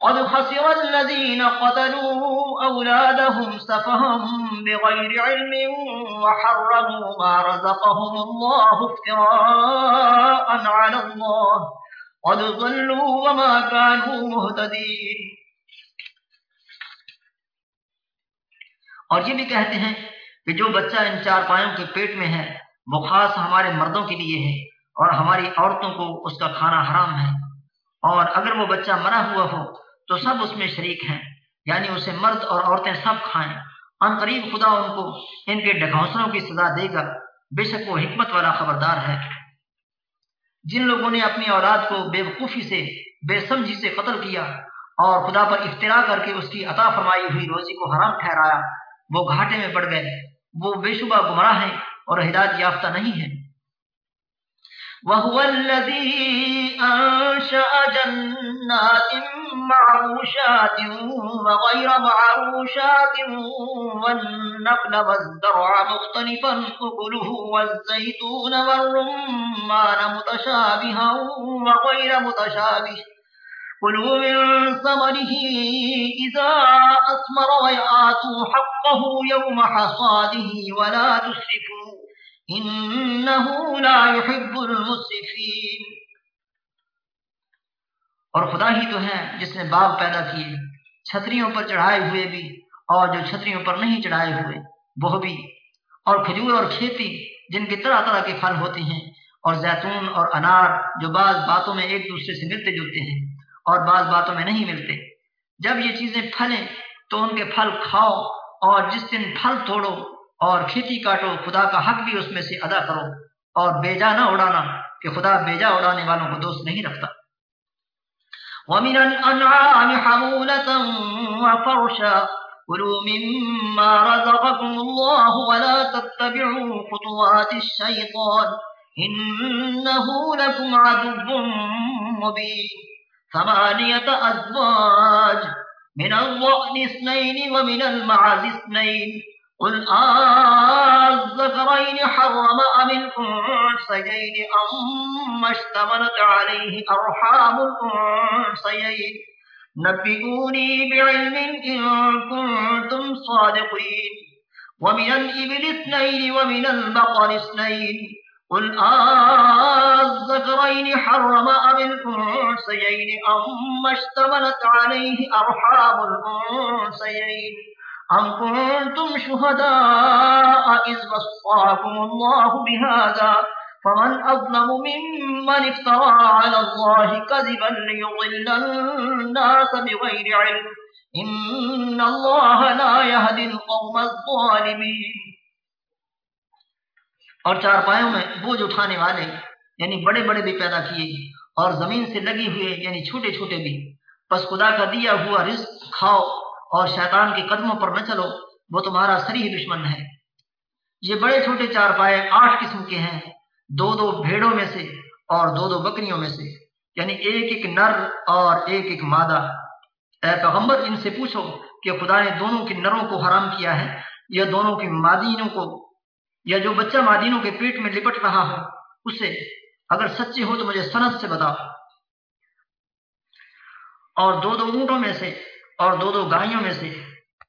قد خسر الذين قتلوا أولادهم سفهم بغير علم وحرموا ما رزقهم الله افتراء على الله قد ظلوا وما كانوا مهتدين۔ اور یہ بھی کہتے ہیں کہ جو بچہ ان چار پایوں کے پیٹ میں ہے، وہ خاص ہمارے مردوں کے لیے ہے اور ہماری عورتوں کو اس کا کھانا حرام ہے۔ اور اگر وہ بچہ مرا ہوا ہو تو سب اس میں شریک ہیں۔ یعنی اسے مرد اور عورتیں سب کھائیں۔ ان قریب خدا ان کو، ان کے ڈھکوسلوں کی سزا دے گا۔ بے شک وہ حکمت والا خبردار ہے۔ جن لوگوں نے اپنی اولاد کو بے وقوفی سے، بے سمجھی سے قتل کیا اور خدا پر افطرا کر کے اس کی عطا فرمائی ہوئی روزی کو حرام ٹھہرایا، وہ گھاٹے میں پڑ گئے۔ وہ بے شبہ گمراہ ہیں اور ہدایت یافتہ نہیں ہیں۔ وهو الذي أنشأ جنات معروشات وغير معروشات والنقل والزرع مختلفا أكله والزيتون والرمان متشابها وغير متشابه كلوا من ثمره إذا أثمر ويآتوا حقه يوم حصاده ولا تسرفوا لا يحب المسرفين۔ اور خدا ہی تو ہے جس نے باغ پیدا کیے، چھتریوں پر چڑھائے ہوئے بھی اور جو چھتریوں پر نہیں چڑھائے ہوئے، وہ بھی۔ اور کھجور اور کھیتی جن کے طرح طرح کے پھل ہوتے ہیں، اور زیتون اور انار جو بعض باتوں میں ایک دوسرے سے ملتے جلتے ہیں اور بعض باتوں میں نہیں ملتے۔ جب یہ چیزیں پھلیں تو ان کے پھل کھاؤ اور جس دن پھل توڑو اور کھیتی کاٹو، خدا کا حق بھی اس میں سے ادا کرو اور بیجا نہ اڑانا کہ خدا بیجا اڑانے والوں کو دوست نہیں رکھتا۔ ومن الأنعام حمولة وفرشا كلوا مما رزقكم الله ولا تتبعوا خطوات الشيطان إنه لكم عدو مبين ثمانية أزواج من الضأن اثنين ومن المعز اثنين قل آذكرين حرم أم الأنسيين أم اشتملت عليه أرحام الأنسيين نبئوني بعلم إن كنتم صادقين ومن الإبل اثنين ومن البقر اثنين قل آذكرين حرم أم الأنسيين أم اشتملت عليه أرحام الأنسيين أم كنتم شهداء إذ وصاكم الله بهذا فمن أظلم ممن افترى على الله كذبا ليضل الناس بغير علم إن الله لا يهدي القوم الظالمين۔ اور چار پایوں میں بوجھ اٹھانے والے یعنی بڑے بڑے بھی پیدا کیے اور زمین سے لگی ہوئے یعنی چھوٹے چھوٹے بھی۔ پس خدا کا دیا ہوا رزق کھاؤ۔ اور شیطان کے قدموں پر نہ چلو، وہ تمہارا سری دشمن ہے۔ یہ بڑے چھوٹے چار پائے آٹھ قسم کے ہیں، دو دو بھیڑوں میں سے اور دو دو بکریوں میں سے۔ یعنی ایک ایک نر اور ایک ایک مادہ۔ اے پیغمبر، ان سے پوچھو کہ خدا نے دونوں کے نروں کو حرام کیا ہے یا دونوں کی مادینوں کو، یا جو بچہ مادینوں کے پیٹ میں لپٹ رہا ہو، اسے اگر سچے ہو تو مجھے سنت سے بتاؤ۔ اور دو دو اونٹوں میں سے اور دو دو گائیوں میں سے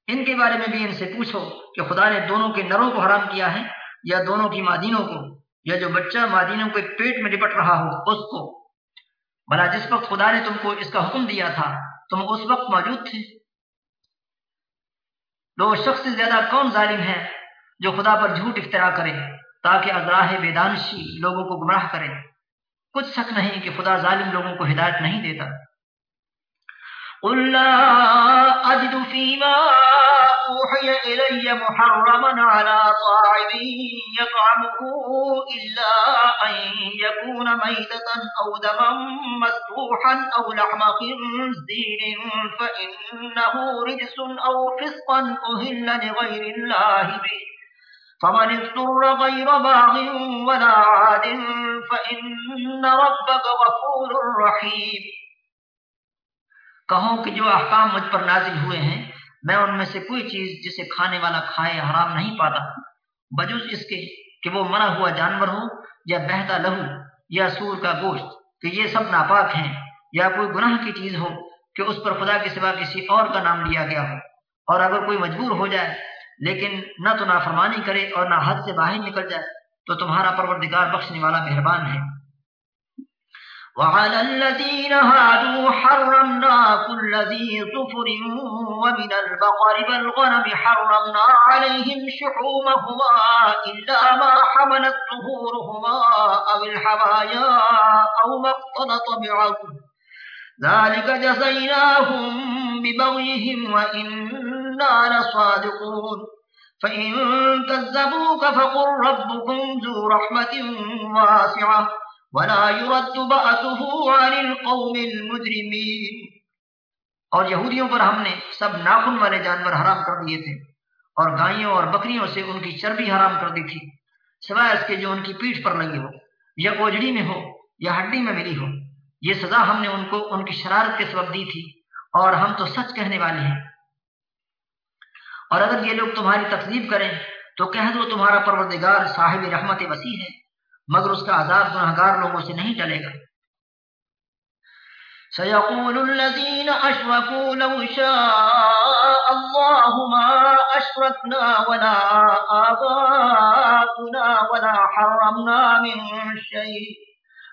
ان کے بارے میں بھی ان سے پوچھو کہ خدا نے دونوں کے نروں کو حرام کیا ہے یا دونوں کی مادینوں کو، یا جو بچہ مادینوں کے پیٹ میں لپٹ رہا ہو، اس کو۔ بلا جس وقت خدا نے تم کو اس کا حکم دیا تھا، تم اس وقت موجود تھے۔ دو شخص سے زیادہ کون ظالم ہے جو خدا پر جھوٹ افطرا کرے، تاکہ اگراہ بیدانشی لوگوں کو گمراہ کرے۔ کچھ شک نہیں کہ خدا ظالم لوگوں کو ہدایت نہیں دیتا۔ قل لا أجد فيما أوحي إلي محرما على طاعم يطعمه إلا أن يكون ميتة أو دما مسبوحا أو لحم خنزير فإنه رجس أو فسقا أهل لغير الله به فمن اضطر غير باغ ولا عاد فإن ربك غفور رحيم کہو کہ جو احکام مجھ پر نازل ہوئے ہیں، میں ان میں سے کوئی چیز جسے کھانے والا کھائے حرام نہیں پاتا۔ بجز اس کے کہ وہ مرا ہوا جانور ہو یا بہتا لہو یا سور کا گوشت، کہ یہ سب ناپاک ہیں، یا کوئی گناہ کی چیز ہو کہ اس پر خدا کے سوا کسی اور کا نام لیا گیا ہو۔ اور اگر کوئی مجبور ہو جائے، لیکن نہ تو نافرمانی کرے اور نہ حد سے باہر نکل جائے، تو تمہارا پروردگار بخشنے والا مہربان ہے۔ وعلى الذين هادوا حرمنا كل ذي ظفر ومن البقر والغنم حرمنا عليهم شحومهما إلا ما حملت ظهورهما أو الحوايا أو ما اقتنط بعظم ذلك جزيناهم ببغيهم وإنا لصادقون. فإن كذبوك فقل ربكم ذو رحمة واسعة. ولا يرد بأسه عن القوم المجرمين۔ اور یہودیوں پر ہم نے سب ناخن والے جانور حرام کر دیے تھے اور گائیوں اور بکریوں سے ان کی چربی حرام کر دی تھی، سوائے اس کے جو ان کی پیٹھ پر لگی ہو، یا اوجڑی میں ہو یا ہڈی میں ملی ہو۔ یہ سزا ہم نے ان کو ان کی شرارت کے سبب دی تھی اور ہم تو سچ کہنے والے ہیں۔ اور اگر یہ لوگ تمہاری تقسیب کریں تو کہہ دو تمہارا پروردگار صاحب رحمت وسیع ہے۔ مگر اس کا عذاب گناہگار لوگوں سے نہیں ٹلے گا۔ سيقول الذين أشركوا لو شاء الله ما أشركنا ولا آباؤنا ولا حرمنا من شيء۔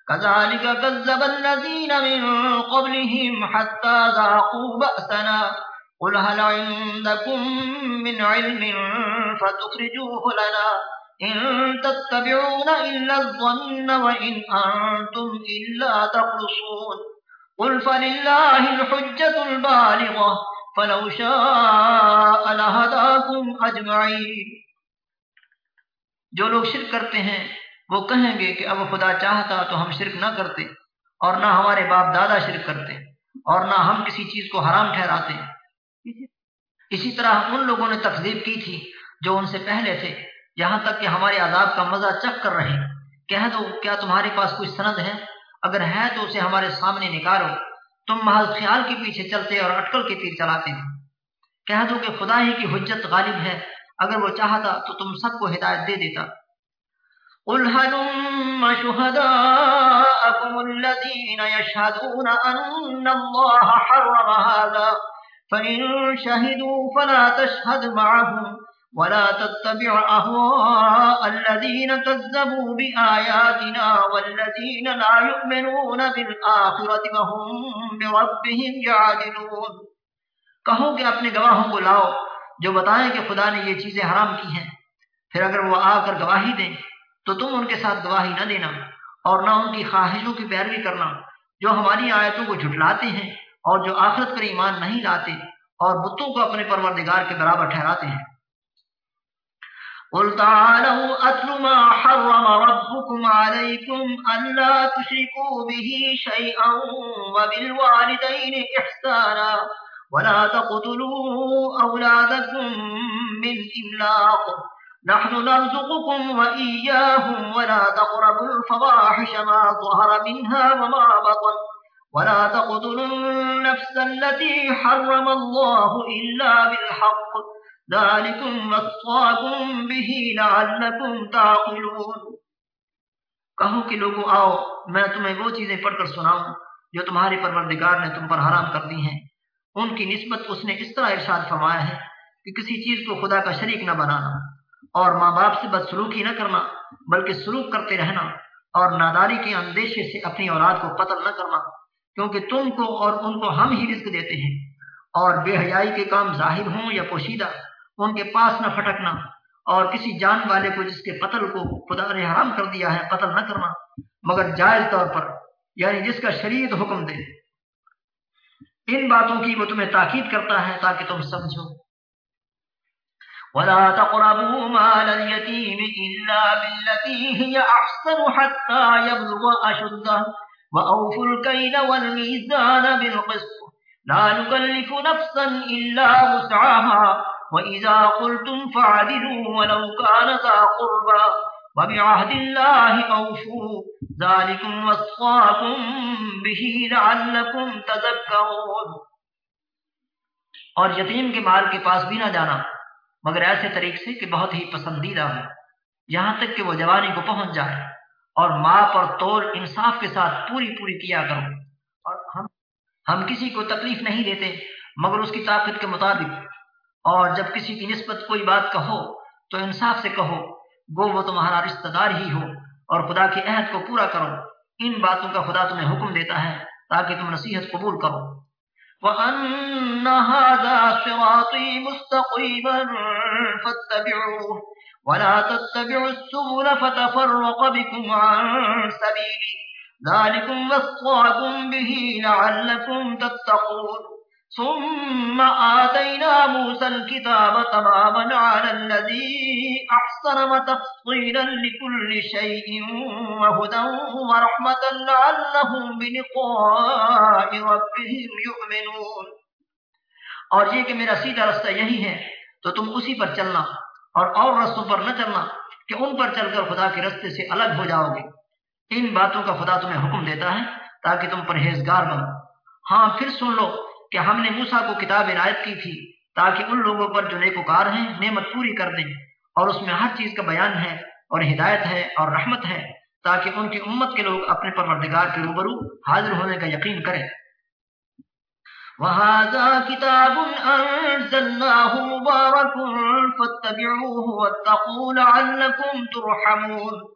كذلك كذب الذين من قبلهم حتى ذاقوا بأسنا۔ قل هل عندكم من علم فتخرجوه لنا۔ تتبعون إلا الظن وإن أنتم إلا تخلصون. قل فلله الحجة البالغة فلو شاء لهداكم أجمعين. جو لوگ شرک کرتے ہیں وہ کہیں گے کہ اب خدا چاہتا تو ہم شرک نہ کرتے اور نہ ہمارے باپ دادا شرک کرتے اور نہ ہم کسی چیز کو حرام ٹھہراتے۔ اسی طرح ان لوگوں نے تقزیب کی تھی جو ان سے پہلے تھے۔ یہاں تک کہ ہمارے عذاب کا مزہ چک کر رہے کہہ دو، کیا تمہارے پاس کوئی سند ہے؟ اگر ہے تو اسے ہمارے سامنے نکالو۔ تم محض خیال کے پیچھے چلتے اور اٹکل کے تیر چلاتے ہو۔ کہہ دو کہ خدا ہی کی حجت غالب ہے۔ اگر وہ چاہتا تو تم سب کو ہدایت دے دیتا۔ قل هلم شهداءكم الذين يشهدون أن الله حرم هذا، فإن شهدوا فلا تشهد معهم. ولا تتبع أهواء الذين كذبوا بآياتنا والذين لا يؤمنون بالآخرة وهم بربهم يعدلون۔ کہو کہ اپنے گواہوں کو لاؤ جو بتائیں کہ خدا نے یہ چیزیں حرام کی ہیں۔ پھر اگر وہ آ کر گواہی دیں تو تم ان کے ساتھ گواہی نہ دینا اور نہ ان کی خواہشوں کی پیروی کرنا جو ہماری آیتوں کو جھٹلاتے ہیں اور جو آخرت پر ایمان نہیں لاتے اور بتوں کو اپنے پروردگار کے برابر ٹھہراتے ہیں۔ قل تعالوا أتل ما حرم ربكم عليكم ألا تشركوا به شيئا وبالوالدين إحسانا ولا تقتلوا أولادكم من إملاق. نحن نرزقكم وإياهم ولا تقربوا الفواحش ما ظهر منها وما بطن. ولا تقتلوا النفس التي حرم الله إلا بالحق. ذلكم وصاكم به لعلكم تعقلون۔ کہو کہ لوگوں، آؤ، میں تمہیں وہ چیزیں پڑھ کر سناؤں جو تمہارے پروردگار نے تم پر حرام کر دی ہیں۔ ان کی نسبت اس نے اس طرح ارشاد فرمایا ہے کہ کسی چیز کو خدا کا شریک نہ بنانا اور ماں باپ سے بد سلوکی نہ کرنا، بلکہ سلوک کرتے رہنا اور ناداری کے اندیشے سے اپنی اولاد کو قتل نہ کرنا، کیونکہ تم کو اور ان کو ہم ہی رزق دیتے ہیں۔ اور بے حیائی کے کام ظاہر ہوں یا پوشیدہ ان کے پاس نہ پھٹکنا اور کسی جان والے کو جس کے قتل کو خدا نے حرام کر دیا ہے قتل نہ کرنا، مگر جائز طور پر یعنی جس کا شریر حکم دے۔ ان باتوں کی وہ تمہیں تاکید کرتا ہے تاکہ تم سمجھو۔ ولا تقربوا مال اليتيم إلا بالتي هي أحسن حتى يبلغ أشده وأوفوا الكيل والميزان بالقسط لا نكلف نفسا إلا وسعها وإذا قلتم فعدلوا ولو كان ذا قربا وبعهد الله أوفوا ذلكم وصاكم به لعلكم تذكرون۔ اور یتیم کے مال کے پاس بھی نہ جانا، مگر ایسے طریقے سے کہ بہت ہی پسندیدہ ہو، یہاں تک کہ وہ جوانی کو پہنچ جائے اور ماپ اور تول انصاف کے ساتھ پوری پوری کیا کرو۔ اور ہم ہم کسی کو تکلیف نہیں دیتے، مگر اس کی طاقت کے مطابق اور جب کسی کی نسبت کوئی بات کہو تو انصاف سے کہو گو وہ تمہارا رشتہ دار ہی ہو اور خدا کے عہد کو پورا کرو۔ ان باتوں کا خدا تمہیں حکم دیتا ہے تاکہ تم نصیحت قبول کرو۔ وأن هذا صراطي مستقيما فاتبعوه ولا تتبعوا السبل فتفرق بكم عن سبيله ذلكم وصاكم به لعلكم تتقون۔ ثم آتينا موسى الكتاب تماما على الذي أحسن وتفصيلا لكل شيء وهدى ورحمة لعلهم بلقاء ربهم يؤمنون۔ اور یہ کہ میرا سیدھا رستہ یہی ہے، تو تم اسی پر چلنا اور اور رستوں پر نہ چلنا کہ ان پر چل کر خدا کے رستے سے الگ ہو جاؤ گے۔ ان باتوں کا خدا تمہیں حکم دیتا ہے تاکہ تم پرہیزگار بنو۔ ہاں پھر سن لو کہ ہم نے موسا کو کتاب عنایت کی تھی تاکہ ان لوگوں پر جو نیکوکار ہیں، نعمت پوری کر دیں اور اس میں ہر چیز کا بیان ہے اور ہدایت ہے اور رحمت ہے تاکہ ان کی امت کے لوگ اپنے پروردگار کے روبرو حاضر ہونے کا یقین کریں۔ وهذا كتاب أنزلناه مبارك فاتبعوه واتقوا لعلكم ترحمون۔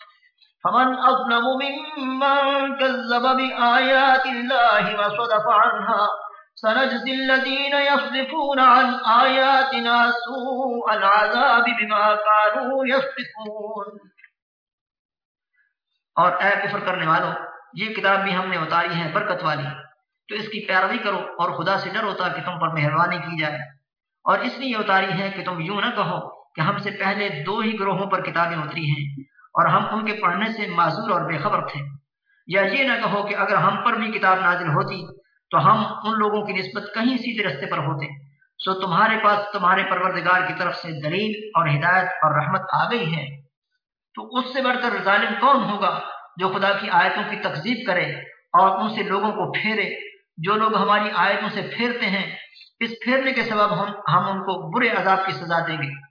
فمن أظلم ممن كذب بآيات الله وصدف عنها سنجزي الذين يصدفون عن آياتنا سوء العذاب بما كانوا يصدفون۔ اور اے کفر کرنے والوں یہ کتاب بھی ہم نے اتاری ہے برکت والی۔ تو اس کی پیروی کرو اور خدا سے ڈر ہوتا کہ تم پر مہربانی کی جائے۔ اور اس لیے اتاری ہے کہ تم یوں نہ کہو کہ ہم سے پہلے دو ہی گروہوں پر کتابیں اتری ہیں۔ اور ہم ان کے پڑھنے سے معذور اور بے خبر تھے۔ یا یہ نہ کہو کہ اگر ہم پر بھی کتاب نازل ہوتی تو ہم ان لوگوں کی نسبت کہیں سیدھے رستے پر ہوتے۔ سو تمہارے پاس تمہارے پروردگار کی طرف سے دلیل اور ہدایت اور رحمت آ گئی ہے۔ تو اس سے بڑھ کر ظالم کون ہوگا جو خدا کی آیتوں کی تقزیب کرے اور ان سے لوگوں کو پھیرے؟ جو لوگ ہماری آیتوں سے پھیرتے ہیں، اس پھیرنے کے سبب ہم ہم ان کو برے عذاب کی سزا دیں گے۔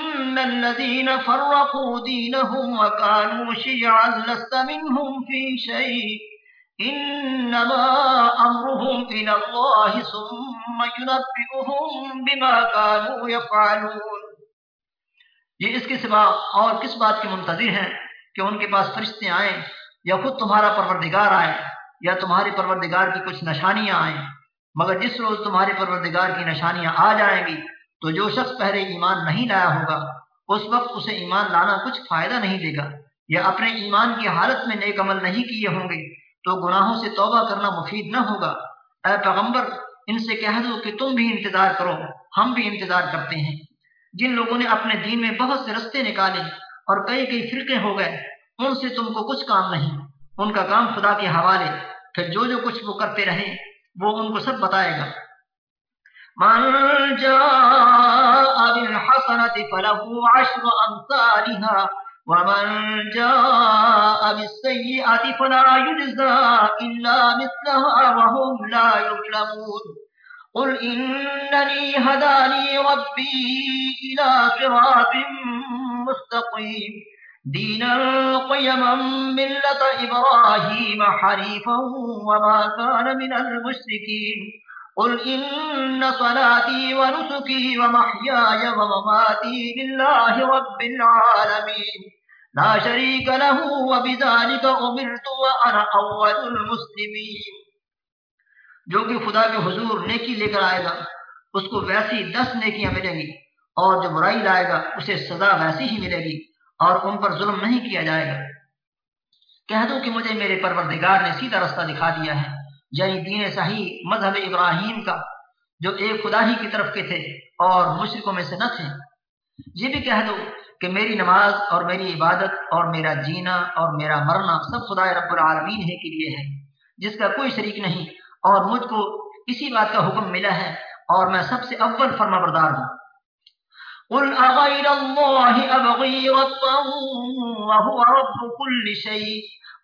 ان الذين فرقوا دينهم وكانوا شيعا لست منهم في شيء انما امرهم الى الله ثم ينبئهم بما كانوا يفعلون۔ یہ اس کے سوا اور کس بات کے منتظر ہیں کہ ان کے پاس فرشتے آئیں یا خود تمہارا پروردگار آئے یا تمہارے پروردگار کی کچھ نشانیاں آئیں، مگر جس روز تمہارے پروردگار کی نشانیاں آ جائیں گی تو جو شخص پہلے ایمان نہیں لایا ہوگا اس وقت اسے ایمان لانا کچھ فائدہ نہیں دے گا یا اپنے ایمان کی حالت میں نیک عمل نہیں کیے ہوں گے، تو گناہوں سے توبہ کرنا مفید نہ ہوگا۔ اے پیغمبر، ان سے کہہ دو کہ تم بھی انتظار کرو، ہم بھی انتظار کرتے ہیں۔ جن لوگوں نے اپنے دین میں بہت سے رستے نکالے اور کئی کئی فرقے ہو گئے، ان سے تم کو کچھ کام نہیں۔ ان کا کام خدا کے حوالے، پھر جو جو کچھ وہ کرتے رہے، وہ ان کو سب بتائے گا۔ من جاء بالحسنة فله عشر أمثالها، ومن جاء بالسيئة فلا يجزى إلا مثلها وهم لا يظلمون. قل إنني هداني ربي إلى صراط مستقيم. دينا قيما ملة إبراهيم حريفا وما كان من المشركين. قل إن صلاتي ونسكي ومحياي ومماتي لله رب العالمين لا شريك له وبذلك امرت وانا اول المسلمين جو کہ خدا کے حضور نیکی لے کر آئے گا، اس کو ویسی دس نیکیاں ملیں گی اور جو برائی لائے گا، اسے سزا ویسی ہی ملے گی اور ان پر ظلم نہیں کیا جائے گا۔ کہہ دو کہ مجھے میرے پروردگار نے سیدھا رستہ دکھا دیا ہے۔ یعنی دین صحیح مذہب ابراہیم کا، جو ایک خدا ہی کی طرف کے تھے اور مشرقوں میں سے نہ تھے۔ یہ بھی کہہ دو کہ میری نماز اور میری عبادت اور میرا جینا اور میرا مرنا سب خدا رب العالمین ہے کے لیے ہے، جس کا کوئی شریک نہیں۔ اور مجھ کو اسی بات کا حکم ملا ہے اور میں سب سے اول فرما بردار ہوں۔ قل أغير الله أبغي ربا وهو رب كل شيء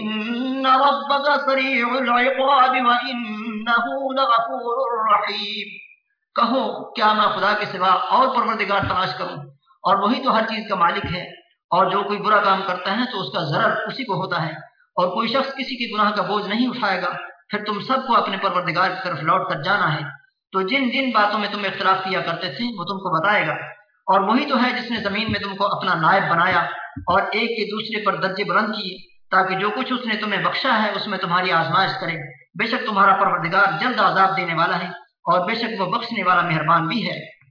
إن ربك سريع العقاب وإنه لغفور رحيم۔ کہو کیا میں خدا کے سوا اور پروردگار تلاش کروں؟ اور وہی تو ہر چیز کا مالک ہے۔ اور جو کوئی برا کام کرتا ہے تو اس کا ضرر اسی کو ہوتا ہے۔ اور کوئی شخص کسی کی گناہ کا بوجھ نہیں اٹھائے گا۔ پھر تم سب کو اپنے پروردگار کی طرف لوٹ کر جانا ہے۔ تو جن جن باتوں میں تم اختلاف کیا کرتے تھے، وہ تم کو بتائے گا۔ اور وہی تو ہے جس نے زمین میں تم کو اپنا نائب بنایا اور ایک کے دوسرے پر درجے بلند کیے۔ تاکہ جو کچھ اس نے تمہیں بخشا ہے، اس میں تمہاری آزمائش کرے۔ بے شک تمہارا پروردگار جلد عذاب دینے والا ہے اور بے شک وہ بخشنے والا مہربان بھی ہے۔